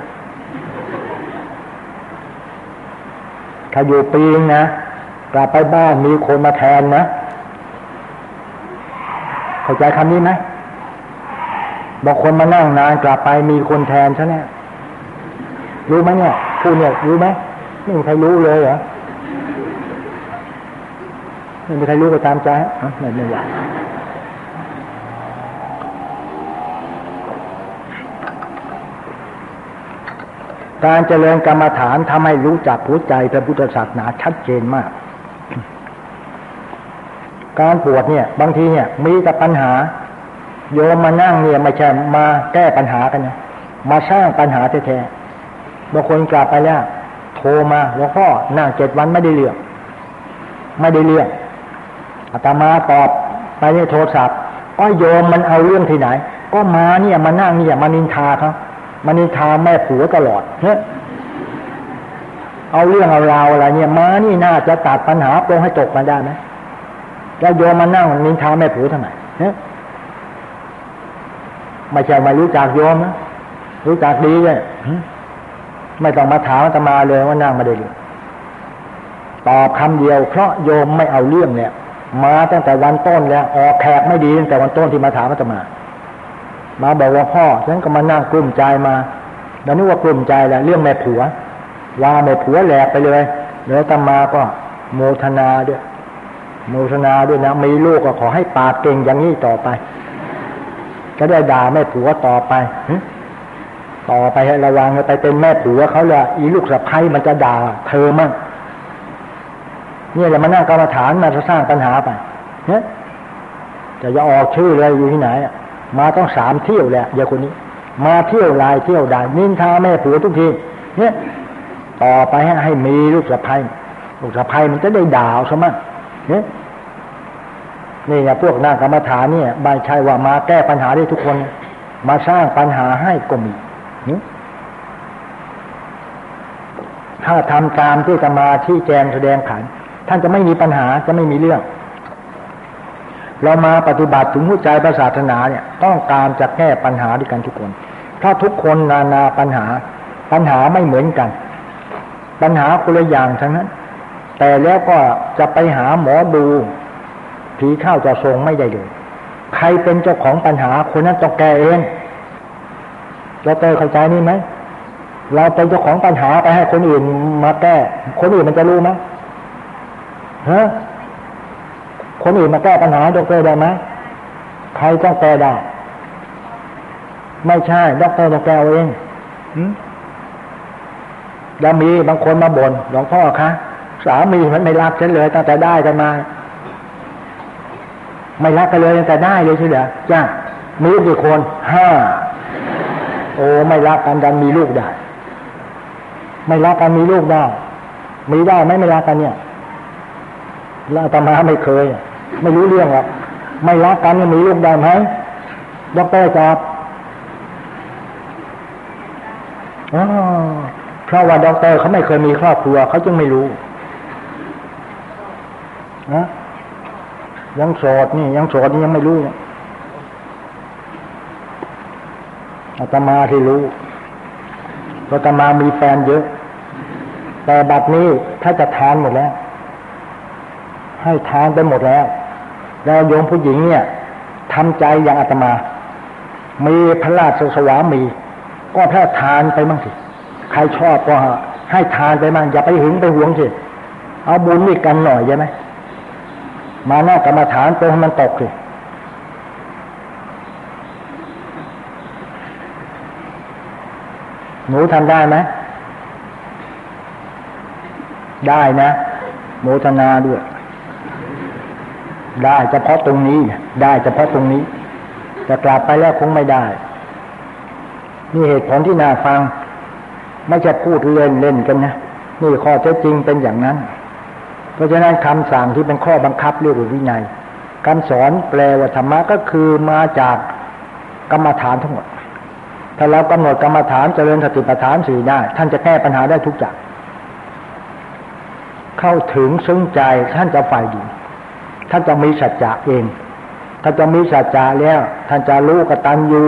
ถ้าอยู่ปีนึงนะกลับไปบ้านมีคนมาแทนนะเข้าใจคำนี้ไหมบางคนมานั่งนานกลับไปมีคนแทนใช่ไหมรู้ไหมเนี่ยผู้เนี่ยรู้ไหมไม่มีใครรู้เลยเหรอ ไม่มีใครรู้ก็ตามใจไม่ไม่อยากการเจริญกรรมฐานทำให้รู้จักหัวใจพระพุทธศาสนาชัดเจนมาก การปวดเนี่ย บางทีเนี่ย มีแต่ปัญหา โยมมานั่งเนี่ยไม่ใช่มาแก้ปัญหากันนะมาสร้างปัญหาแท้ๆบางคนกลับไปแล้วโทรมาหลวงพ่อนั่งเจ็ดวันไม่ได้เรื่อง ไม่ได้เรื่อง อาตมาตอบไปในโทรศัพท์ก็โยมมันเอาเรื่องที่ไหน ก็มาเนี่ยมานั่งเนี่ยมานินทาเขามานินทาแม่ผัวตลอดเฮ้เอาเรื่องเอาราวอะไรเนี่ยมานี่น่าจะตัดปัญหาลงให้ตกมาได้ไหมแล้วโยมมานั่งนินทาแม่ผัวทำไมเฮ้ไม่ใช่ไม่รู้จักโยมนะรู้จักดีเลยไม่ต้องมาถามอาตมาเลยว่านั่งมาได้เลยตอบคำเดียวเพราะโยมไม่เอาเรื่องเนี่ย มาตั้งแต่วันต้นแล้วออกแขกไม่ดีตั้งแต่วันต้นที่มาถามอาตมา มาบอกว่าพ่อฉันก็มานั่งกลุ้มใจมาแล้วนึกว่ากลุ้มใจแหละเรื่องแม่ผัว ว่าแม่ผัวแหลกไปเลยเดี๋ยวอตมาก็โมทนาด้วย โมทนาด้วยนะมีลูกก็ขอให้ปากเก่งอย่างนี้ต่อไปก็ได้ด่าแม่ผัวต่อไปต่อไปให้ระวังไปเป็นแม่ผัวเขาเลยอีลูกสะพ้ายมันจะด่าเธอมั่ง เนี่ยแหละมานั่งกรรมฐานมาสร้างปัญหาไปเนี่ยจะจะออกชื่อเลยอยู่ที่ไหนมาต้องสามเที่ยวแหละอย่าคนนี้ มาเที่ยวลายเที่ยวด่านินทาแม่ผัวทุกทีเนี่ยต่อไปให้ให้มีลูกสะพ้ยลูกสะพ้ยมันจะได้ด่าเอาซะมั่งเนี่ยนี่ไงพวกนั่งกรรมฐานเนี่ยไม่ใช่ว่ามาแก้ปัญหาได้ทุกคน มาสร้างปัญหาให้ก็มีถ้าทำตามที่จะมาที่แจงแสดงขัน ท่านจะไม่มีปัญหาจะไม่มีเรื่อง เรามาปฏิบัติถึงหัวใจพระศาสนาเนี่ย ต้องการจะแก้ปัญหาด้วยกันทุกคน ถ้าทุกคนนานาปัญหา ปัญหาไม่เหมือนกัน ปัญหาคนละอย่างทั้งนั้น แต่แล้วก็จะไปหาหมอดูผีเข้าจะทรงไม่ได้เลยใครเป็นเจ้าของปัญหาคนนั้นต้องแก้เองเราเตยเข้าใจนี่ไหมเราเป็นเจ้าของปัญหาไปให้คนอื่นมาแก้ คนอื่นมันจะรู้ไหม ฮะคนอื่นมาแก้ปัญหาดรได้ไหมใครต้องแก้ได้ ไม่ใช่ดรต้องแก้เองแล้วมีบางคนมาบน่นหลวงพ่อคะสามีมันไม่รักฉันเลยตั้งแต่ได้กันมา ไม่รักกันเลยตั้งแต่ได้เลยใช่ไหมจ้ามีลูกกี่คนห้าโอ้ไม่รักกันดันมีลูกได้ ไม่รักกันมีลูกได้ มีได้ไหมไม่รักกันเนี่ย แล้วตมาไม่เคย ไม่รู้เรื่องหรอกไม่รักกันมีลูกได้ไหมดรจับอ๋อเพราะว่าด็อกเตอร์เขาไม่เคยมีครอบครัวเขาจึงไม่รู้นะยังโสดนี่ ยังโสดนี่ยังไม่รู้อาตมาที่รู้อาตมามีแฟนเยอะ แต่บัดนี้ถ้าจะทานหมดแล้ว ให้ทานไปหมดแล้ว แล้วโยมผู้หญิงเนี่ยทำใจอย่างอาตมา มีพระราชสวามี ก็แค่ทานไปมั่งสิใครชอบก็ให้ทานไปมั่งอย่าไปหึงไปหวงสิเอาบุญนี่กันหน่อยใช่ไหมมาหน้ากรรมฐานตัวให้มันตกสิหนูทำได้ไหมได้นะ โมทนาด้วย ได้เฉพาะตรงนี้ ได้เฉพาะตรงนี้ แต่กลับไปแล้วคงไม่ได้ นี่เหตุผลที่น่าฟัง ไม่ใช่พูดเล่นเล่นกันนะนี่ข้อเท็จจริงเป็นอย่างนั้น เพราะฉะนั้นคำสั่งที่เป็นข้อบังคับเรียกว่าวินัยคำสอนแปลว่าธรรมะก็คือมาจากกรรมฐานทั้งหมด ถ้าเรากำหนดกรรมฐานเจริญสติปัฏฐานสี่ได้ ท่านจะแก้ปัญหาได้ทุกอย่าง เข้าถึงซึ้งใจท่านจะฝ่ายดี ท่านจะมีสัจจะเองถ้านจะมีสัจจะแล้ว ท่านจะรู้กตัญญู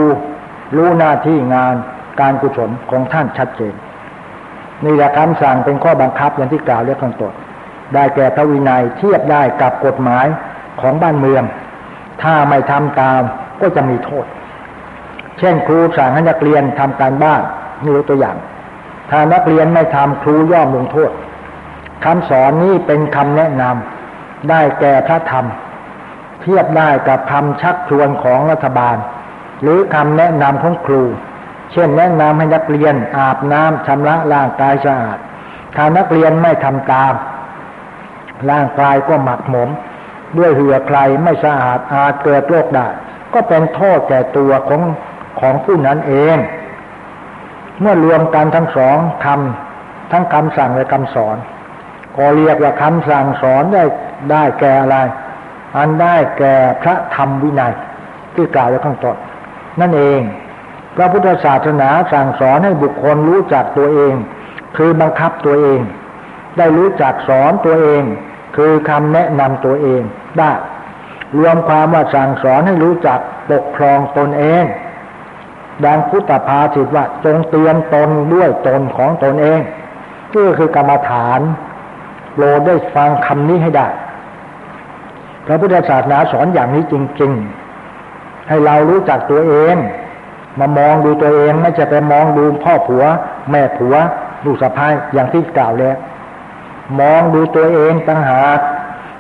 รู้หน้าที่งานการกุศลของท่านชัดเจนนี่แหละคำสั่งเป็นข้อบังคับอย่างที่กล่าวเรื่องข้างต้นได้แก่พระวินัยเทียบได้กับกฎหมายของบ้านเมือง ถ้าไม่ทำตามก็จะมีโทษ เช่นครูสั่งให้นักเรียนทำการบ้านนี่ตัวอย่าง ถ้านักเรียนไม่ทำครูย่อมลงโทษคำสอนนี้เป็นคำแนะนำ ได้แก่พระธรรม เทียบได้กับคำชักชวนของรัฐบาล หรือคำแนะนำของครู เช่นแนะนำให้นักเรียนอาบน้ำชำระร่างกายสะอาดถ้านักเรียนไม่ทำตาม ร่างกายก็หมักหมม ด้วยเหือใครไม่สะอาดอาจเกิดโรคได้ก็เป็นโทษแก่ตัวของของผู้นั้นเอง เมื่อรวมกันทั้งสองคำทั้งคำสั่งและคำสอน ก็เรียกว่าคำสั่งสอนได้ได้แก่อะไร อันได้แก่พระธรรมวินัย ที่กล่าวไว้ข้างต้นนั่นเอง พระพุทธศาสนาสั่งสอนให้บุคคลรู้จักตัวเอง คือบังคับตัวเอง ได้รู้จักสอนตัวเอง คือคำแนะนำตัวเองได้รวมความว่าสั่งสอนให้รู้จักปกครองตนเอง ดังพุทธภาษิตว่าจงเตือนตนด้วยตนของตนเองนี่คือกรรมฐาน โปรดได้ฟังคำนี้ให้ได้ พระพุทธศาสนาสอนอย่างนี้จริง ๆ ให้เรารู้จักตัวเอง มามองดูตัวเองไม่จะไปมองดูพ่อผัว แม่ผัวลูกสะพ้ายอย่างที่กล่าวแล้ว มองดูตัวเองตั้งหาก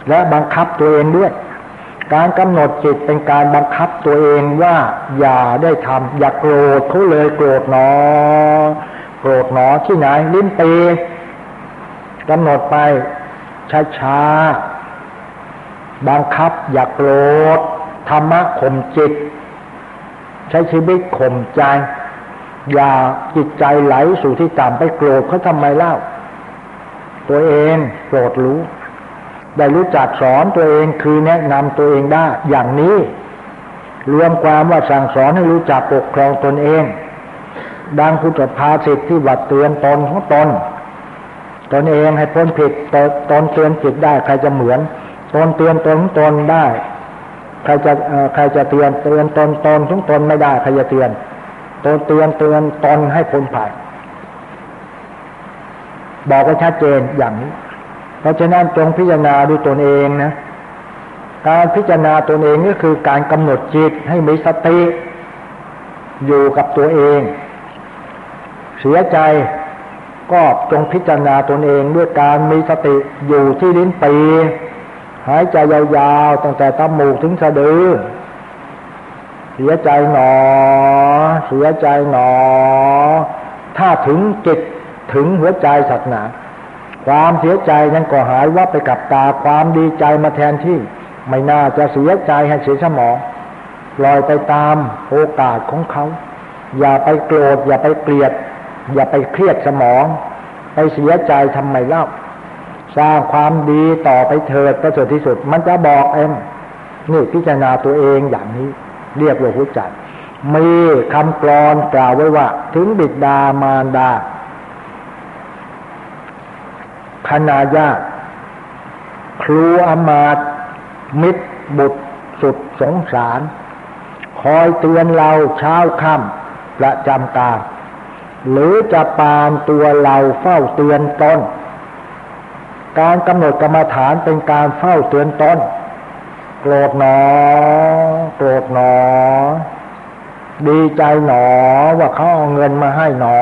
และบังคับตัวเองด้วย การกำหนดจิตเป็นการบังคับตัวเองว่าอย่าได้ทำอย่าโกรธเขาเลยโกรธหนอ โกรธหนอที่ไหนลิ้นปี กำหนดไปช้าๆบังคับอย่าโกรธธรรมะข่มจิต ใช้ชีวิตข่มใจ อย่าจิตใจไหลสู่ที่ต่ำไปโกรธเขาทำไมเล่า ตัวเองโกรธรู้ ได้รู้จักสอนตัวเองคือแนะนำตัวเองได้อย่างนี้ รวมความว่าสั่งสอนให้รู้จักปกครองตนเอง ดังพุทธภาษิตที่วัดเตือนตนของตน ตนเองให้พ้นผิดตนเตือนจิตได้ ใครจะเหมือนตนเตือนตนของตนได้ ใครจะใครจะเตือนเตือนตนตนทุกตนไม่ได้ใครจะเตือนตนเตือนเตือนตนให้พ้นภัยบอกไว้ชัดเจนอย่างนี้ เพราะฉะนั้นจงพิจารณาดูตนเองนะการพิจารณาตนเองก็คือการกำหนดจิตให้มีสติอยู่กับตัวเอง เสียใจ ก็จงพิจารณาตนเองด้วยการมีสติอยู่ที่ลิ้นปี หายใจยาวๆตั้งแต่ตมูกถึงสะดือ เสียใจหนอ เสียใจหนอ ถ้าถึงจิตถึงหัวใจสัตว์หนาความเสียใจนั้นก็หายว่าไปกับตาความดีใจมาแทนที่ ไม่น่าจะเสียใจให้เสียสมองลอยไปตามโอกาสของเขา อย่าไปโกรธอย่าไปเกลียด อย่าไปเครียดสมอง ไปเสียใจทำไมเล่า สร้างความดีต่อไปเถิดประเสริฐที่สุด มันจะบอกเองนี่พิจารณาตัวเองอย่างนี้ เรียกว่าหัวใจมีคำกรอนกล่าวไว้ว่า ถึงบิดามารดาคณาญาติครูอมาตมิตรบุตรสุดสงสาร คอยเตือนเราเช้าค่ำประจำการ หรือจะปานตัวเราเฝ้าเตือนตนการกำหนดกรรมฐานเป็นการเฝ้าเตือนตนโกรธหนอ โกรธหนอ ดีใจหนอว่าเขาเอาเงินมาให้หนอ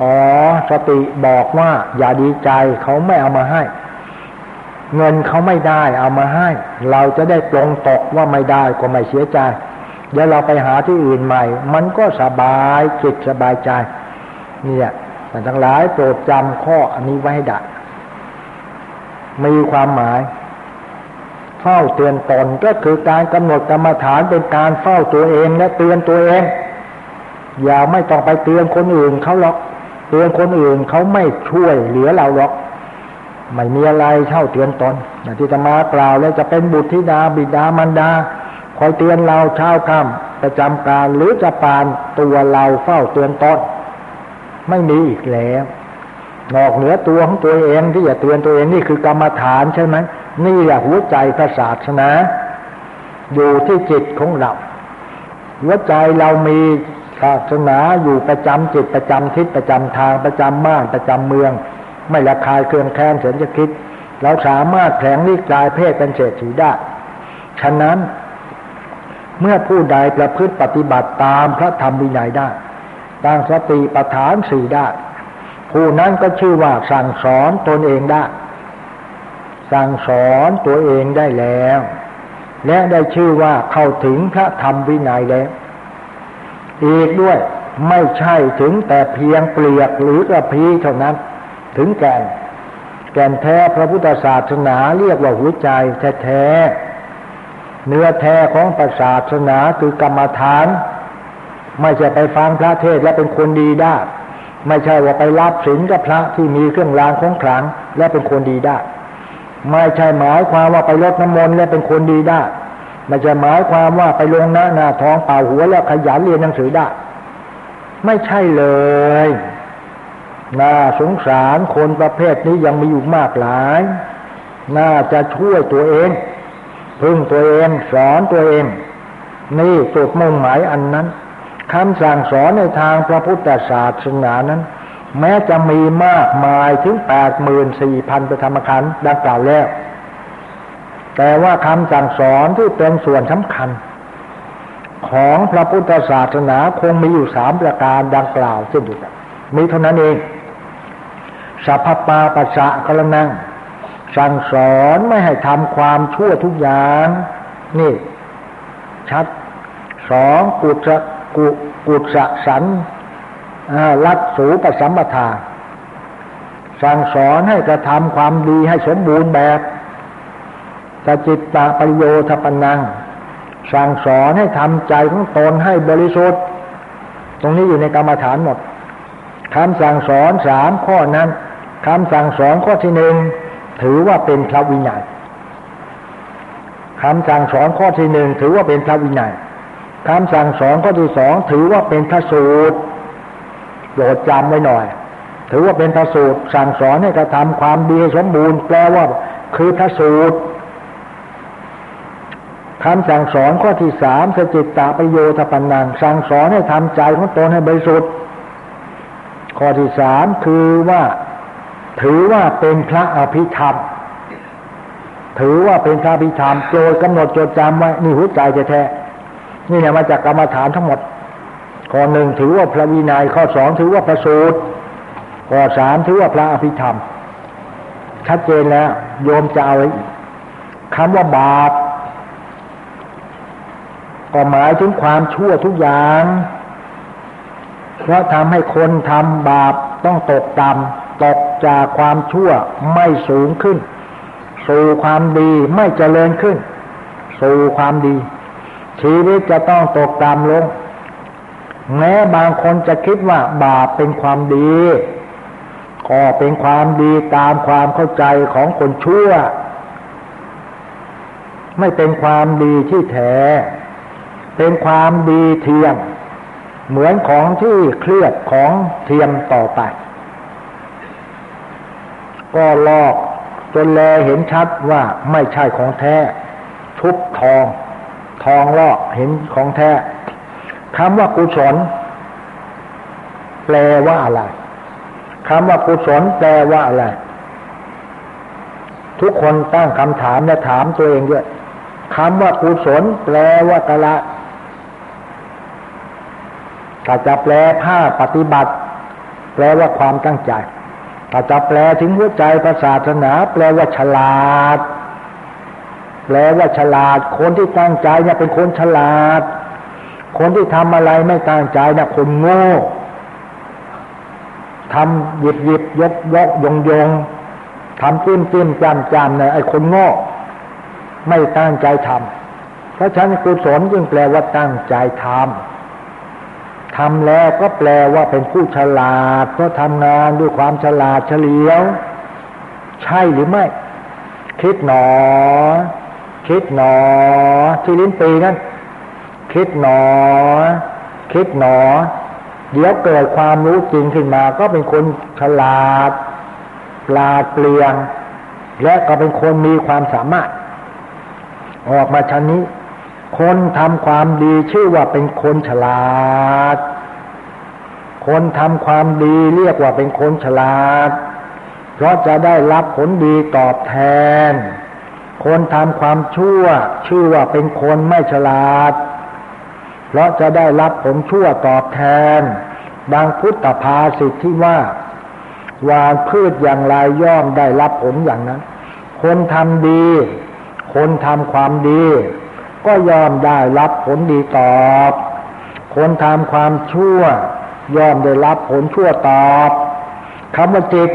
อ๋อสติบอกว่า อย่าดีใจเขาไม่เอามาให้ เงินเขาไม่ได้เอามาให้ เราจะได้ปลงตกว่าไม่ได้ก็ไม่เสียใจ เดี๋ยวเราไปหาที่อื่นใหม่ มันก็สบายจิตสบายใจ เนี่ยแต่ทั้งหลายโปรดจำข้ออันนี้ไว้ให้ได้มีความหมาย เฝ้าเตือนตนก็คือการกำหนดกรรมฐานเป็นการเฝ้าตัวเองและเตือนตัวเอง อย่าไม่ต้องไปเตือนคนอื่นเขาหรอก เตือนคนอื่นเขาไม่ช่วยเหลือเราหรอกไม่มีอะไรเท่าเตือนตนอย่างที่จะมากล่าวแล้วจะเป็นบุตรธิดาบิดามารดา อยเตือนเราเช้าค่ำประจำการหรือจะปานตัวเราเฝ้าเตือนตนไม่มีอีกแล้วนอกเหนือตัวของตัวเองที่จะเตือนตัวเองนี่คือกรรมฐานใช่ไหมนี่แหละหัวใจพระศาสนา อยู่ที่จิตของเรา หัวใจเรามีศาสนาอยู่ประจำจิตประจำทิศประจำทางประจำบ้านประจำเมือง ไม่ละคายเครื่องแค้นเสียจะคิด เราสามารถแผลงนิกายเพศเป็นเศรษฐีได้ฉะนั้น เมื่อผู้ใดประพฤติปฏิบัติตามพระธรรมวินัยได้ตั้งสติปัฏฐานสี่ได้ ผู้นั้นก็ชื่อว่าสั่งสอนตนเองได้ สั่งสอนตัวเองได้แล้ว และได้ชื่อว่าเข้าถึงพระธรรมวินัยแล้วอีกด้วยไม่ใช่ถึงแต่เพียงเปลือกหรือกระพีเท่านั้น ถึงแก่น แก่นแท้พระพุทธศาสนาเรียกว่าหัวใจแท้ๆ เนื้อแท้ของศาสนาคือกรรมฐาน ไม่ใช่ไปฟังพระเทศและเป็นคนดีได้ ไม่ใช่ว่าไปรับศีลกับพระที่มีเครื่องรางของขลังและเป็นคนดีได้ ไม่ใช่หมายความว่าไปลดน้ำมนต์และเป็นคนดีได้ ไม่ใช่หมายความว่าไปลงหน้าหน้าท้องเป่าหัวแล้วขยันเรียนหนังสือได้ ไม่ใช่เลยน่าสงสารคนประเภทนี้ยังมีอยู่มากหลาย น่าจะช่วยตัวเอง พึ่งตัวเองสอนตัวเอง นี่จุดมุ่งหมายอันนั้นคำสั่งสอนในทางพระพุทธศาสนานั้น แม้จะมีมากมายถึงแปดหมื่นสี่พันประธรรมขันธ์ดังกล่าวแล้ว แต่ว่าคำสั่งสอนที่เป็นส่วนสำคัญ ของพระพุทธศาสนาคงมีอยู่สามประการดังกล่าวเช่นเดียวกันมีเท่านั้นเองสัพพปาปัสสะกระนัง สั่งสอนไม่ให้ทำความชั่วทุกอย่าง นี่ ชัดสองกุศกุกุศสันรัดสูปสัมปทา สั่งสอนให้กระทำความดีให้สมบูรณ์แบบสจิตตะปริโยทปนัง สั่งสอนให้ทำใจของตนให้บริสุทธิ์ ตรงนี้อยู่ในกรรมฐานหมดคำสั่งสอนสามข้อนั้นคำสั่งสอนข้อที่หนึ่ง ถือว่าเป็นพระวินัยคำสั่งสอนข้อที่หนึ่งถือว่าเป็นพระวินัยคำสั่งสอนข้อที่สองถือว่าเป็นพระสูตรโปรดจำไว้หน่อย ถือว่าเป็นพระสูตรสั่งสอนให้กระทำความดีสมบูรณ์แปลว่าคือพระสูตรคำสั่งสอนข้อที่สามสจิตตาประโยชน์ปัญญังสั่งสอนให้ทำใจของตนให้บริสุทธิ์ข้อที่สามคือว่า ถือว่าเป็นพระอภิธรรม ถือว่าเป็นพระอภิธรรมโดยกำหนดโจดจำไว้นี่หัวใจจะแท้นี่เนี่ยมาจากกรรมฐานทั้งหมดข้อหนึ่งถือว่าพระวินัยข้อสองถือว่าพระสูตรข้อสามถือว่าพระอภิธรรม ชัดเจนแล้ว โยมจะเอาคำว่าบาปก็หมายถึงความชั่วทุกอย่าง เพราะทำให้คนทำบาปต้องตกต่ำ จากความชั่วไม่สูงขึ้น สู่ความดีไม่เจริญขึ้น สู่ความดี ชีวิตจะต้องตกต่ำลง แม้บางคนจะคิดว่าบาปเป็นความดี ก็เป็นความดีตามความเข้าใจของคนชั่ว ไม่เป็นความดีที่แท้ เป็นความดีเทียม เหมือนของที่เคลือบของเทียมต่อไป ก็ลอกจนแลเห็นชัดว่าไม่ใช่ของแท้ ทุบทอง ทองลอกเห็นของแท้คำว่ากุศลแปลว่าอะไรคำว่ากุศลแปลว่าอะไร ทุกคนตั้งคำถามและถามตัวเองด้วยคำว่ากุศลแปลว่ากะละถ้าจะแปลผ้าปฏิบัติ แปลว่าความตั้งใจ ถ้าจะแปลถึงหัวใจพระศาสนาแปลว่าฉลาด แปลว่าฉลาด คนที่ตั้งใจเนี่ยเป็นคนฉลาด คนที่ทำอะไรไม่ตั้งใจเนี่ยคนโง่ทำหยิบหยิบยกยกยงยงทำติ้มติ้มจำจำเนี่ยไอ้คนโง่ไม่ตั้งใจทำเพราะฉะนั้นกุศลจึงแปลว่าตั้งใจทำ ทำแล้วก็แปลว่าเป็นผู้ฉลาด เพราะทำงานด้วยความฉลาดเฉลียว ใช่หรือไม่ คิดหนอ คิดหนอ ที่ลิ้นปีนั้นคิดหนอ คิดหนอ เดี๋ยวเกิดความรู้จริงขึ้นมา ก็เป็นคนฉลาดปลาดเปลี่ยนและก็เป็นคนมีความสามารถ ออกมาชั้นนี้ คนทำความดีชื่อว่าเป็นคนฉลาด คนทำความดีเรียกว่าเป็นคนฉลาด เพราะจะได้รับผลดีตอบแทน คนทำความชั่ว ชื่อว่าเป็นคนไม่ฉลาด เพราะจะได้รับผลชั่วตอบแทนบางพุทธภาษิตที่ว่า วางพืชอย่างไรย่อมได้รับผลอย่างนั้น คนทำดี คนทำความดี ก็ยอมได้รับผลดีตอบ คนทำความชั่วยอมได้รับผลชั่วตอบคำว่าจิต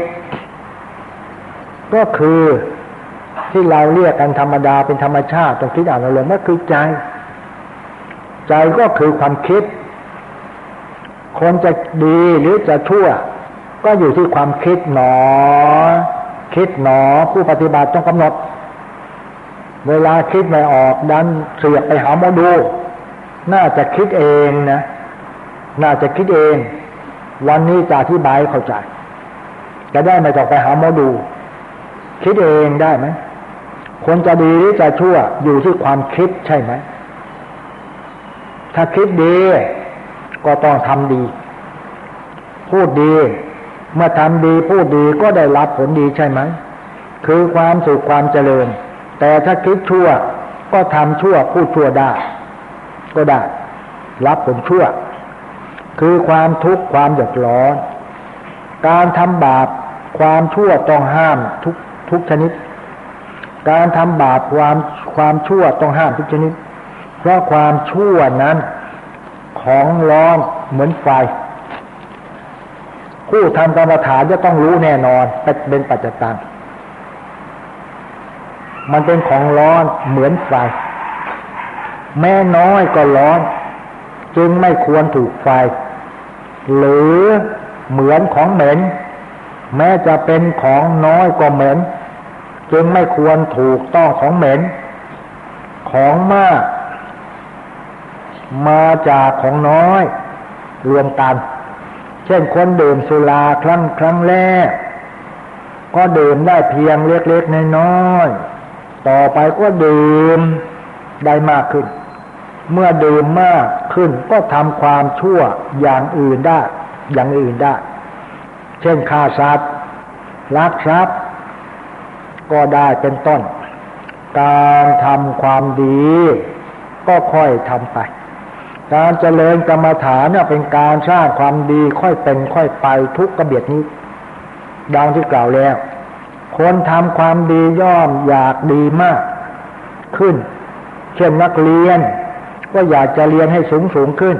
ก็คือที่เราเรียกกันธรรมดาเป็นธรรมชาติต้องคิดอ่านอารมณ์นั่นคือใจ ใจก็คือความคิด คนจะดีหรือจะชั่ว ก็อยู่ที่ความคิดหนอ คิดหนอผู้ปฏิบัติต้องกำหนด เวลาคิดไม่ออกดันเสียบไปหาหมอดู น่าจะคิดเองนะ น่าจะคิดเอง วันนี้จะอธิบายเข้าใจ จะได้ไม่ต้องไปหาหมอดู คิดเองได้ไหมคนจะดีหรือจะชั่วอยู่ที่ความคิดใช่ไหม ถ้าคิดดีก็ต้องทำดี พูดดี เมื่อทำดีพูดดีก็ได้รับผลดีใช่ไหม คือความสุขความเจริญ แต่ถ้าคิดชั่ว ก็ทำชั่วพูดชั่วได้ ก็ได้ รับผลชั่ว คือความทุกข์ความเดือดร้อน การทำบาปความชั่วต้องห้ามทุกทุกชนิด การทำบาปความความชั่วต้องห้ามทุกชนิด เพราะความชั่วนั้นของร้อนเหมือนไฟ ผู้ทำกรรมฐานจะต้องรู้แน่นอนเป็นปัจจตัง มันเป็นของร้อนเหมือนไฟ แม่น้อยก็ร้อน จึงไม่ควรถูกไฟ หรือเหมือนของเหม็น แม้จะเป็นของน้อยก็เหม็น จึงไม่ควรถูกต้องของเหม็น ของมาก มาจากของน้อย รวมกัน เช่นคนดื่มสุราครั้งครั้งแรกก็ดื่มได้เพียงเล็กๆน้อยๆ ต่อไปก็ดื่มได้มากขึ้น เมื่อดื่มมากขึ้นก็ทำความชั่วอย่างอื่นได้ อย่างอื่นได้ เช่นฆ่าสัตว์ลักทรัพย์ ก็ได้เป็นต้น การทำความดี ก็ค่อยทำไป การเจริญกรรมฐานเนี่ยเป็นการสร้างความดีค่อยเป็นค่อยไปทุกกระเบียดนี้ ดังที่กล่าวแล้ว คนทำความดีย่อมอยากดีมาก ขึ้น เช่นนักเรียน ก็อยากจะเรียนให้สูงสูงขึ้น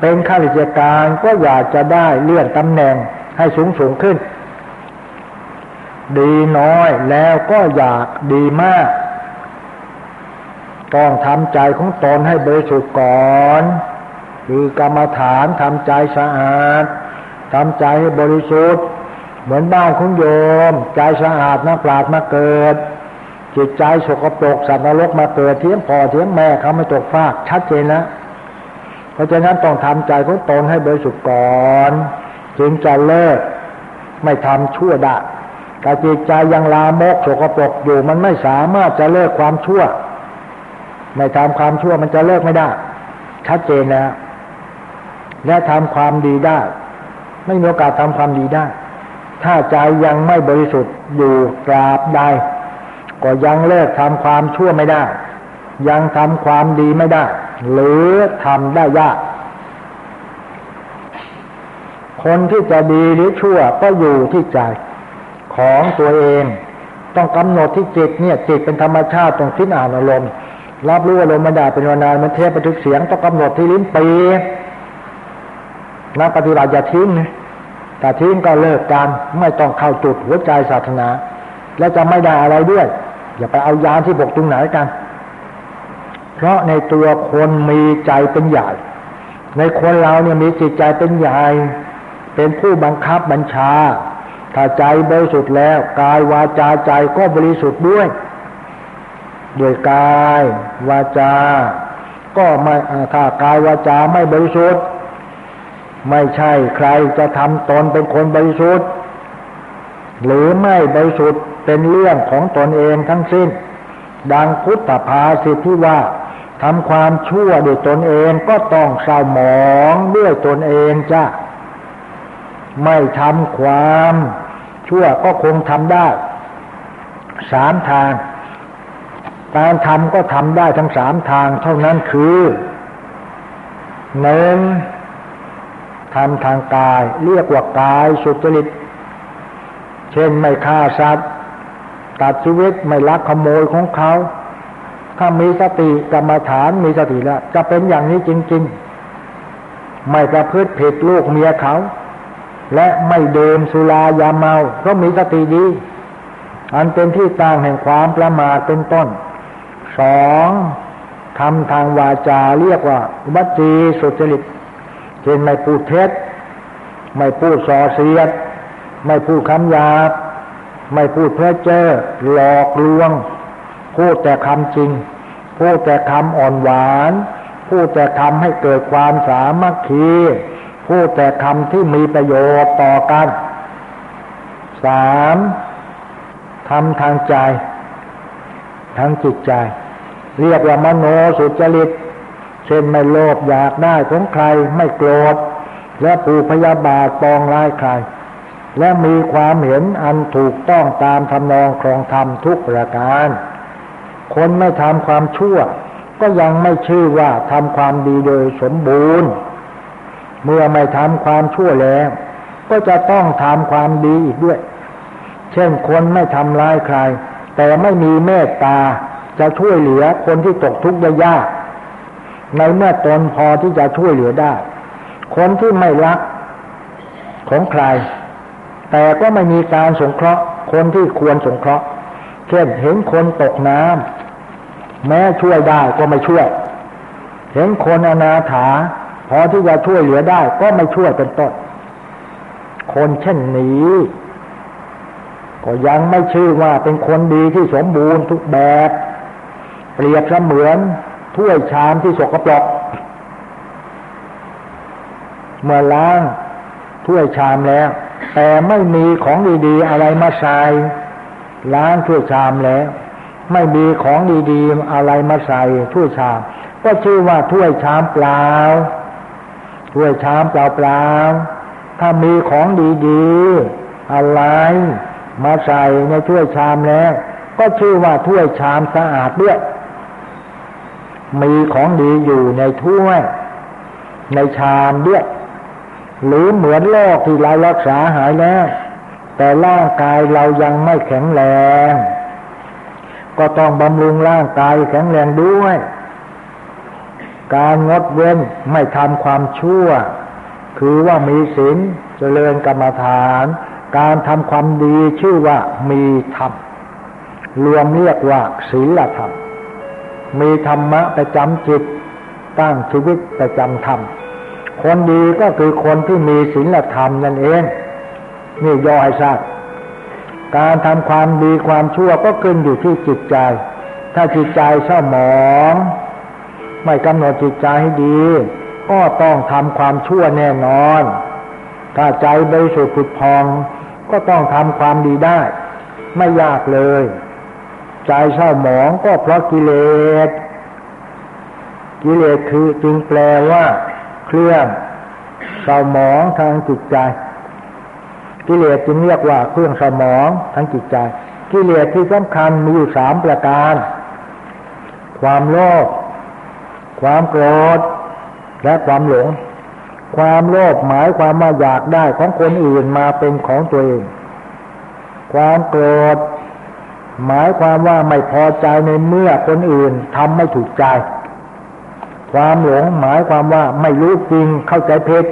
เป็นข้าราชการก็อยากจะได้เลื่อนตำแหน่งให้สูงสูงขึ้น ดีน้อยแล้วก็อยากดีมาก ต้องทำใจของตนให้บริสุทธิ์ก่อนคือกรรมฐานทำใจสะอาดทำใจให้บริสุทธิ์ เหมือนบ้านของโยม ใจสะอาดนักปราดมาเกิด จิตใจสกปรกสัตว์นรกมาเกิดเทียมพ่อเทียมแม่เขาไม่ตกฟาก ชัดเจนแล้วเพราะฉะนั้นต้องทำใจของตนให้บริสุทธิ์ก่อนจึงจะเลิกไม่ทำชั่วได้แต่จิตใจยังลามกสกปรกอยู่มันไม่สามารถจะเลิกความชั่ว ไม่ทำความชั่วมันจะเลิกไม่ได้ ชัดเจนแล้วและทำความดีได้ ไม่มีโอกาสทำความดีได้ ถ้าใจยังไม่บริสุทธิ์อยู่กราบใด ก็ยังเลิกทำความชั่วไม่ได้ ยังทำความดีไม่ได้ หรือทำได้ยาก คนที่จะดีหรือชั่วก็อยู่ที่ใจของตัวเอง ต้องกำหนดที่จิตเนี่ยจิตเป็นธรรมชาติตรงทิ้นอ่านอารมณ์รับรู้อารมณ์ไม่ได้เป็นวนานมันเทปบันทึกเสียงต้องกำหนดที่ลิ้นปีนักปฏิบัติอย่าทิ้งนะ แต่ทิ้งก็เลิกกันไม่ต้องเข้าจุดหัวใจศาสนา และจะไม่ได้อะไรด้วย อย่าไปเอายานที่บกตรงไหนกัน เพราะในตัวคนมีใจเป็นใหญ่ ในคนเราเนี่ยมีจิตใจเป็นใหญ่ เป็นผู้บังคับบัญชา ถ้าใจบริสุทธิ์แล้วกายวาจาใจก็บริสุทธิ์ด้วยด้วยกายวาจา ก็ไม่ถ้ากายวาจาไม่บริสุทธิ์ ไม่ใช่ใครจะทำตนเป็นคนบริสุทธิ์ หรือไม่บริสุทธิ์เป็นเรื่องของตนเองทั้งสิ้น ดังพุทธภาษิที่ว่าทำความชั่วด้วยตนเองก็ต้องเศร้าหมองด้วยตนเองจ้ะไม่ทำความชั่วก็คงทำได้สามทาง การทำก็ทำได้ทั้งสามทางเท่านั้นคือหนึ่ง ทำทางกาย เรียกว่ากายสุจริต เช่นไม่ฆ่าสัตว์ตัดชีวิตไม่ลักขโมยของเขา ถ้ามีสติกรรมฐานมีสติแล้ว จะเป็นอย่างนี้จริง ๆ ไม่ประพฤติผิดลูกเมียเขา และไม่เดิมสุรายาเมาเพราะมีสติดี อันเป็นที่ตั้งแห่งความประมาทเป็นต้นสองทำทางวาจาเรียกว่าวัจีสุจริต เช่นไม่พูดเท็จ ไม่พูดส่อเสียด ไม่พูดคำหยาบ ไม่พูดเพ้อเจ้อหลอกลวง พูดแต่คำจริง พูดแต่คำอ่อนหวาน พูดแต่คำให้เกิดความสามัคคี พูดแต่คำที่มีประโยชน์ต่อกันสามทำทางใจ ทางจิตใจ เรียกว่ามโนสุจริต เช่นไม่โลภอยากได้ของใครไม่โกรธและปูพยาบาทปองร้ายใคร และมีความเห็นอันถูกต้องตามทำนองครองธรรมทุกประการ คนไม่ทำความชั่ว ก็ยังไม่ชื่อว่าทำความดีโดยสมบูรณ์ เมื่อไม่ทำความชั่วแล้ว ก็จะต้องทำความดีอีกด้วย เช่นคนไม่ทำร้ายใคร แต่ไม่มีเมตตาจะช่วยเหลือคนที่ตกทุกข์ยาก ในเมื่อตนพอที่จะช่วยเหลือได้ คนที่ไม่รักของใคร แต่ก็ไม่มีการสงเคราะห์ คนที่ควรสงเคราะห์ เช่นเห็นคนตกน้ำแม้ช่วยได้ก็ไม่ช่วย เห็นคนอนาถา พอที่จะช่วยเหลือได้ก็ไม่ช่วยเป็นต้น คนเช่นนี้ก็ยังไม่ชื่อว่าเป็นคนดีที่สมบูรณ์ทุกแบบ เปรียบเสมือน ถ้วยชามที่สกปรกเมื่อล้างถ้วยชามแล้ว แต่ไม่มีของดีๆ อะไรมาใส่ล้างถ้วยชามแล้ว ไม่มีของดีๆ อะไรมาใส่ถ้วยชาม ก็ชื่อว่าถ้วยชามเปล่าถ้วยชามเปล่าๆถ้ามีของดีๆ อะไรมาใส่ในถ้วยชามแล้ว ก็ชื่อว่าถ้วยชามสะอาดด้วย มีของดีอยู่ในถ้วย ในชามด้วย หรือเหมือนโรคที่เรารักษาหายแล้ว แต่ร่างกายเรายังไม่แข็งแรง ก็ต้องบำรุงร่างกายแข็งแรงด้วย การงดเว้นไม่ทำความชั่ว คือว่ามีศีลเจริญกรรมฐาน การทำความดีชื่อว่ามีธรรมรวมเรียกว่าศีลธรรม มีธรรมะประจำจิต ตั้งชีวิตประจำธรรม คนดีก็คือคนที่มีศีลธรรมนั่นเอง นี่ย่อให้ทราบการทำความดีความชั่วก็ขึ้นอยู่ที่จิตใจ ถ้าจิตใจเศร้าหมอง ไม่กำหนดจิตใจให้ดี ก็ต้องทำความชั่วแน่นอน ถ้าใจบริสุทธิ์ผุดพอง ก็ต้องทำความดีได้ ไม่ยากเลย ใจเศร้าหมองก็เพราะกิเลส กิเลสคือจึงแปลว่า เครื่องเศร้าหมองทางจิตใจ กิเลสจึงเรียกว่าเครื่องเศร้าหมองทางจิตใจ กิเลสที่สำคัญมีอยู่สามประการ ความโลภความโกรธและความหลง ความโลภหมายความว่าอยากได้ของคนอื่นมาเป็นของตัวเอง ความโกรธ หมายความว่าไม่พอใจในเมื่อคนอื่นทำไม่ถูกใจ ความหลงหมายความว่าไม่รู้จริงเข้าใจผิด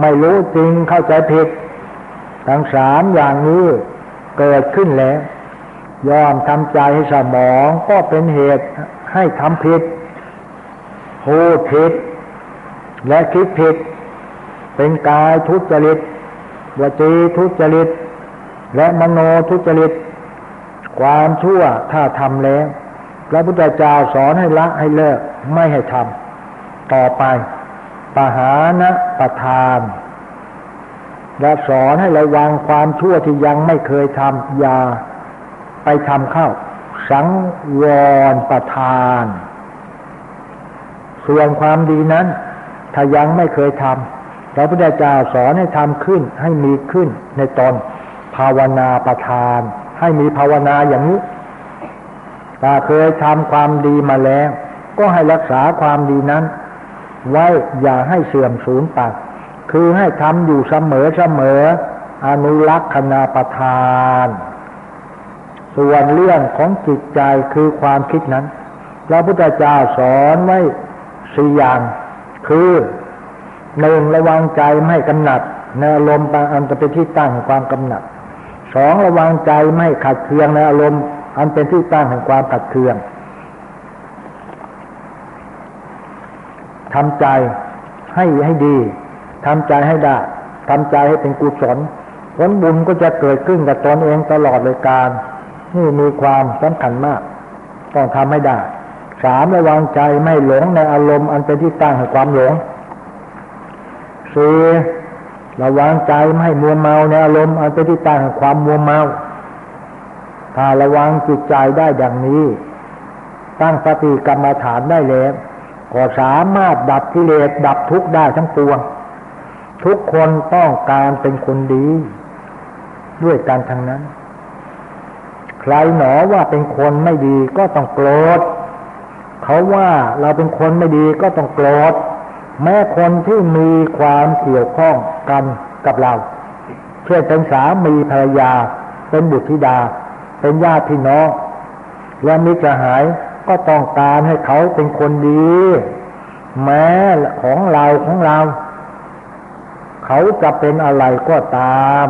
ไม่รู้จริงเข้าใจผิดทั้งสามอย่างนี้เกิดขึ้นแล้วยอมทำใจให้สมองก็เป็นเหตุให้ทำผิดพูดผิด และคิดผิด เป็นกายทุจริตวจีทุจริต และมโนทุจริต ความชั่วถ้าทำแล้วพระพุทธเจ้าสอนให้ละให้เลิกไม่ให้ทำต่อไปปหานะประทานและสอนให้ระวังความชั่วที่ยังไม่เคยทำอย่าไปทำเข้า สังวรประทาน ส่วนความดีนั้น ถ้ายังไม่เคยทำพระพุทธเจ้าสอนให้ทำขึ้นให้มีขึ้นในตนภาวนาประทาน ให้มีภาวนาอย่างนี้ ถ้าเคยทำความดีมาแล้ว ก็ให้รักษาความดีนั้น ไว้อย่าให้เสื่อมสูญไปคือให้ทำอยู่เสมอเสมออนุรักษณาประทาน ส่วนเรื่องของจิตใจคือความคิดนั้น พระพุทธเจ้าสอนไว้สี่อย่าง คือหนึ่งระวังใจไม่กำหนัดในอารมณ์อันจะเป็นที่ตั้งของความกำหนัด สองระวังใจไม่ขัดเคืองในอารมณ์อันเป็นที่ตั้งแห่งความขัดเคืองทำใจให้ให้ดีทำใจให้ได้ทำใจให้เป็นกุศลผลบุญก็จะเกิดขึ้นกับตนเองตลอดเลยการ นี่มีความสำคัญมาก ต้องทำให้ได้สามระวังใจไม่หลงในอารมณ์อันเป็นที่ตั้งแห่งความหลงสี่ ระวังใจไม่ให้มัวเมาในอารมณ์อันเป็นที่ตั้งของความมัวเมา ถ้าระวังจิตใจได้ดังนี้ ตั้งสติกรรมฐานได้แล้วก็สามารถดับกิเลสดับทุกข์ได้ทั้งปวง ทุกคนต้องการเป็นคนดี ด้วยกันทั้งนั้น ใครหนอว่าเป็นคนไม่ดีก็ต้องโกรธเขาว่าเราเป็นคนไม่ดีก็ต้องโกรธ แม้คนที่มีความเกี่ยวข้องกันกับเรา เช่นเป็นสามีภรรยา เป็นบุตรธิดา เป็นญาติพี่น้อง และมิจะหายก็ต้องการให้เขาเป็นคนดี แม้ของเราของเรา เขาจะเป็นอะไรก็ตาม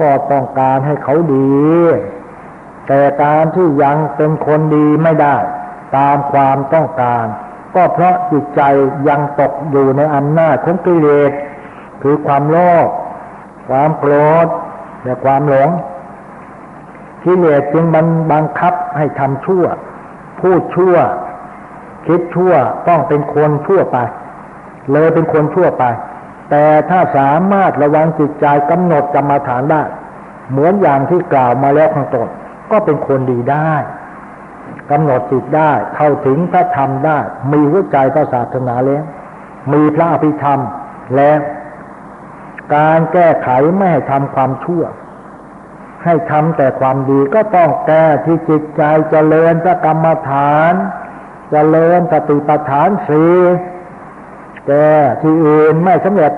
ก็ต้องการให้เขาดี แต่การที่ยังเป็นคนดีไม่ได้ ตามความต้องการ ก็เพราะจิตใจยังตกอยู่ในอำนาจของกิเลสคือความโลภความโกรธและความหลงกิเลสจึงบังบังคับให้ทำชั่ว พูดชั่ว คิดชั่วต้องเป็นคนชั่วไป เลยเป็นคนชั่วไป แต่ถ้าสามารถระวังจิตใจกำหนดกรรมฐานได้ เหมือนอย่างที่กล่าวมาแล้วข้างต้นก็เป็นคนดีได้ กำหนดจิตได้ เข้าถึงพระธรรมได้ มีหัวใจพระศาสนาแล้ว มีพระอภิธรรมแล้วการแก้ไขไม่ให้ทำความชั่ว ให้ทำแต่ความดีก็ต้องแก้ที่จิตใจจเจริญพระกรรมฐานจเจริญสติปัฏฐานสีแก้ที่อื่นไม่สำเร็จ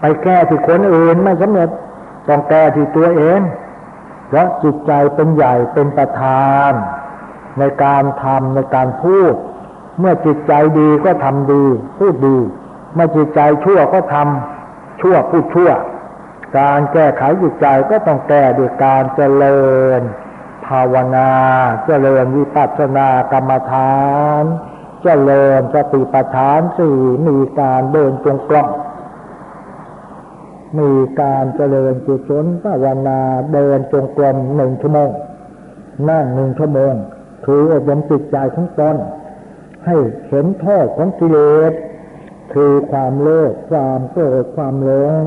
ไปแก้ที่คนอื่นไม่สำเร็จ ต้องแก้ที่ตัวเอง เพราะจิตใจเป็นใหญ่เป็นประธาน ในการทำในการพูด เมื่อจิตใจดีก็ทำดี พูดดี เมื่อจิตใจชั่วก็ทำชั่วพูดชั่ว การแก้ไขจิตใจก็ต้องแก้ด้วยการเจริญ ภาวนาเจริญวิปัสสนากรรมฐาน เจริญสติปัฏฐานสี่มีการเดินจงกรม มีการเจริญจิตชนภาวนาเดินจงกรมหนึ่งชั่วโมง นั่งหนึ่งชั่วโมงคืออบรมจิตใจทั้งตนให้เห็นโทษของกิเลสคือความโลภความโกรธความหลง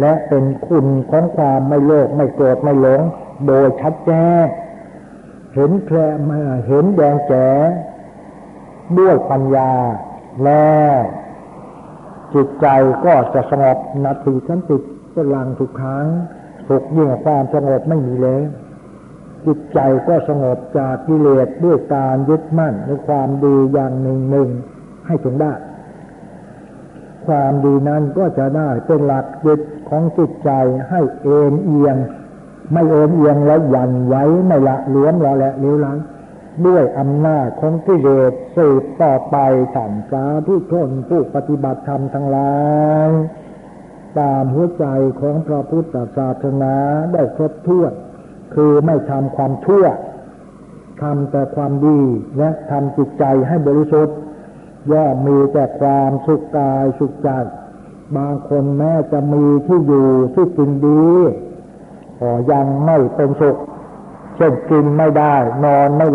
และเป็นคุณของความไม่โลภไม่โกรธไม่หลง โดยชัดแจ้งเห็นแคลมาเห็นแดงแจ๋ด้วยปัญญาแล้ว จิตใจก็จะสงบนาทีฉันติดก็ลังทุกครั้งสุขยิ่งความสงบไม่มีเลยจิตใจก็สงบจากกิเลสด้วยการยึดมั่นในความดีอย่างหนึ่งหนึ่งให้ถึงได้ ความดีนั้นก็จะได้เป็นหลักยึดของจิตใจให้เอ็นเอียง ไม่เอ็นเอียงและหวั่นไหวไม่ละเลี้ยมละและเลี้ยวลัง ด้วยอำนาจของกิเลสสืบต่อไปสันสาผู้ชนผู้ปฏิบัติธรรมทั้งหลายตามหัวใจของพระพุทธศาสนาได้ครบถ้วนคือไม่ทำความชั่วทำแต่ความดีและทำจิตใจให้บริสุทธิ์ย่อมมีแต่ความสุขกายสุขใจบางคนแม้จะมีที่อยู่ที่กินดีก็ยังไม่เป็นสุขเช่นกินไม่ได้ นอนไม่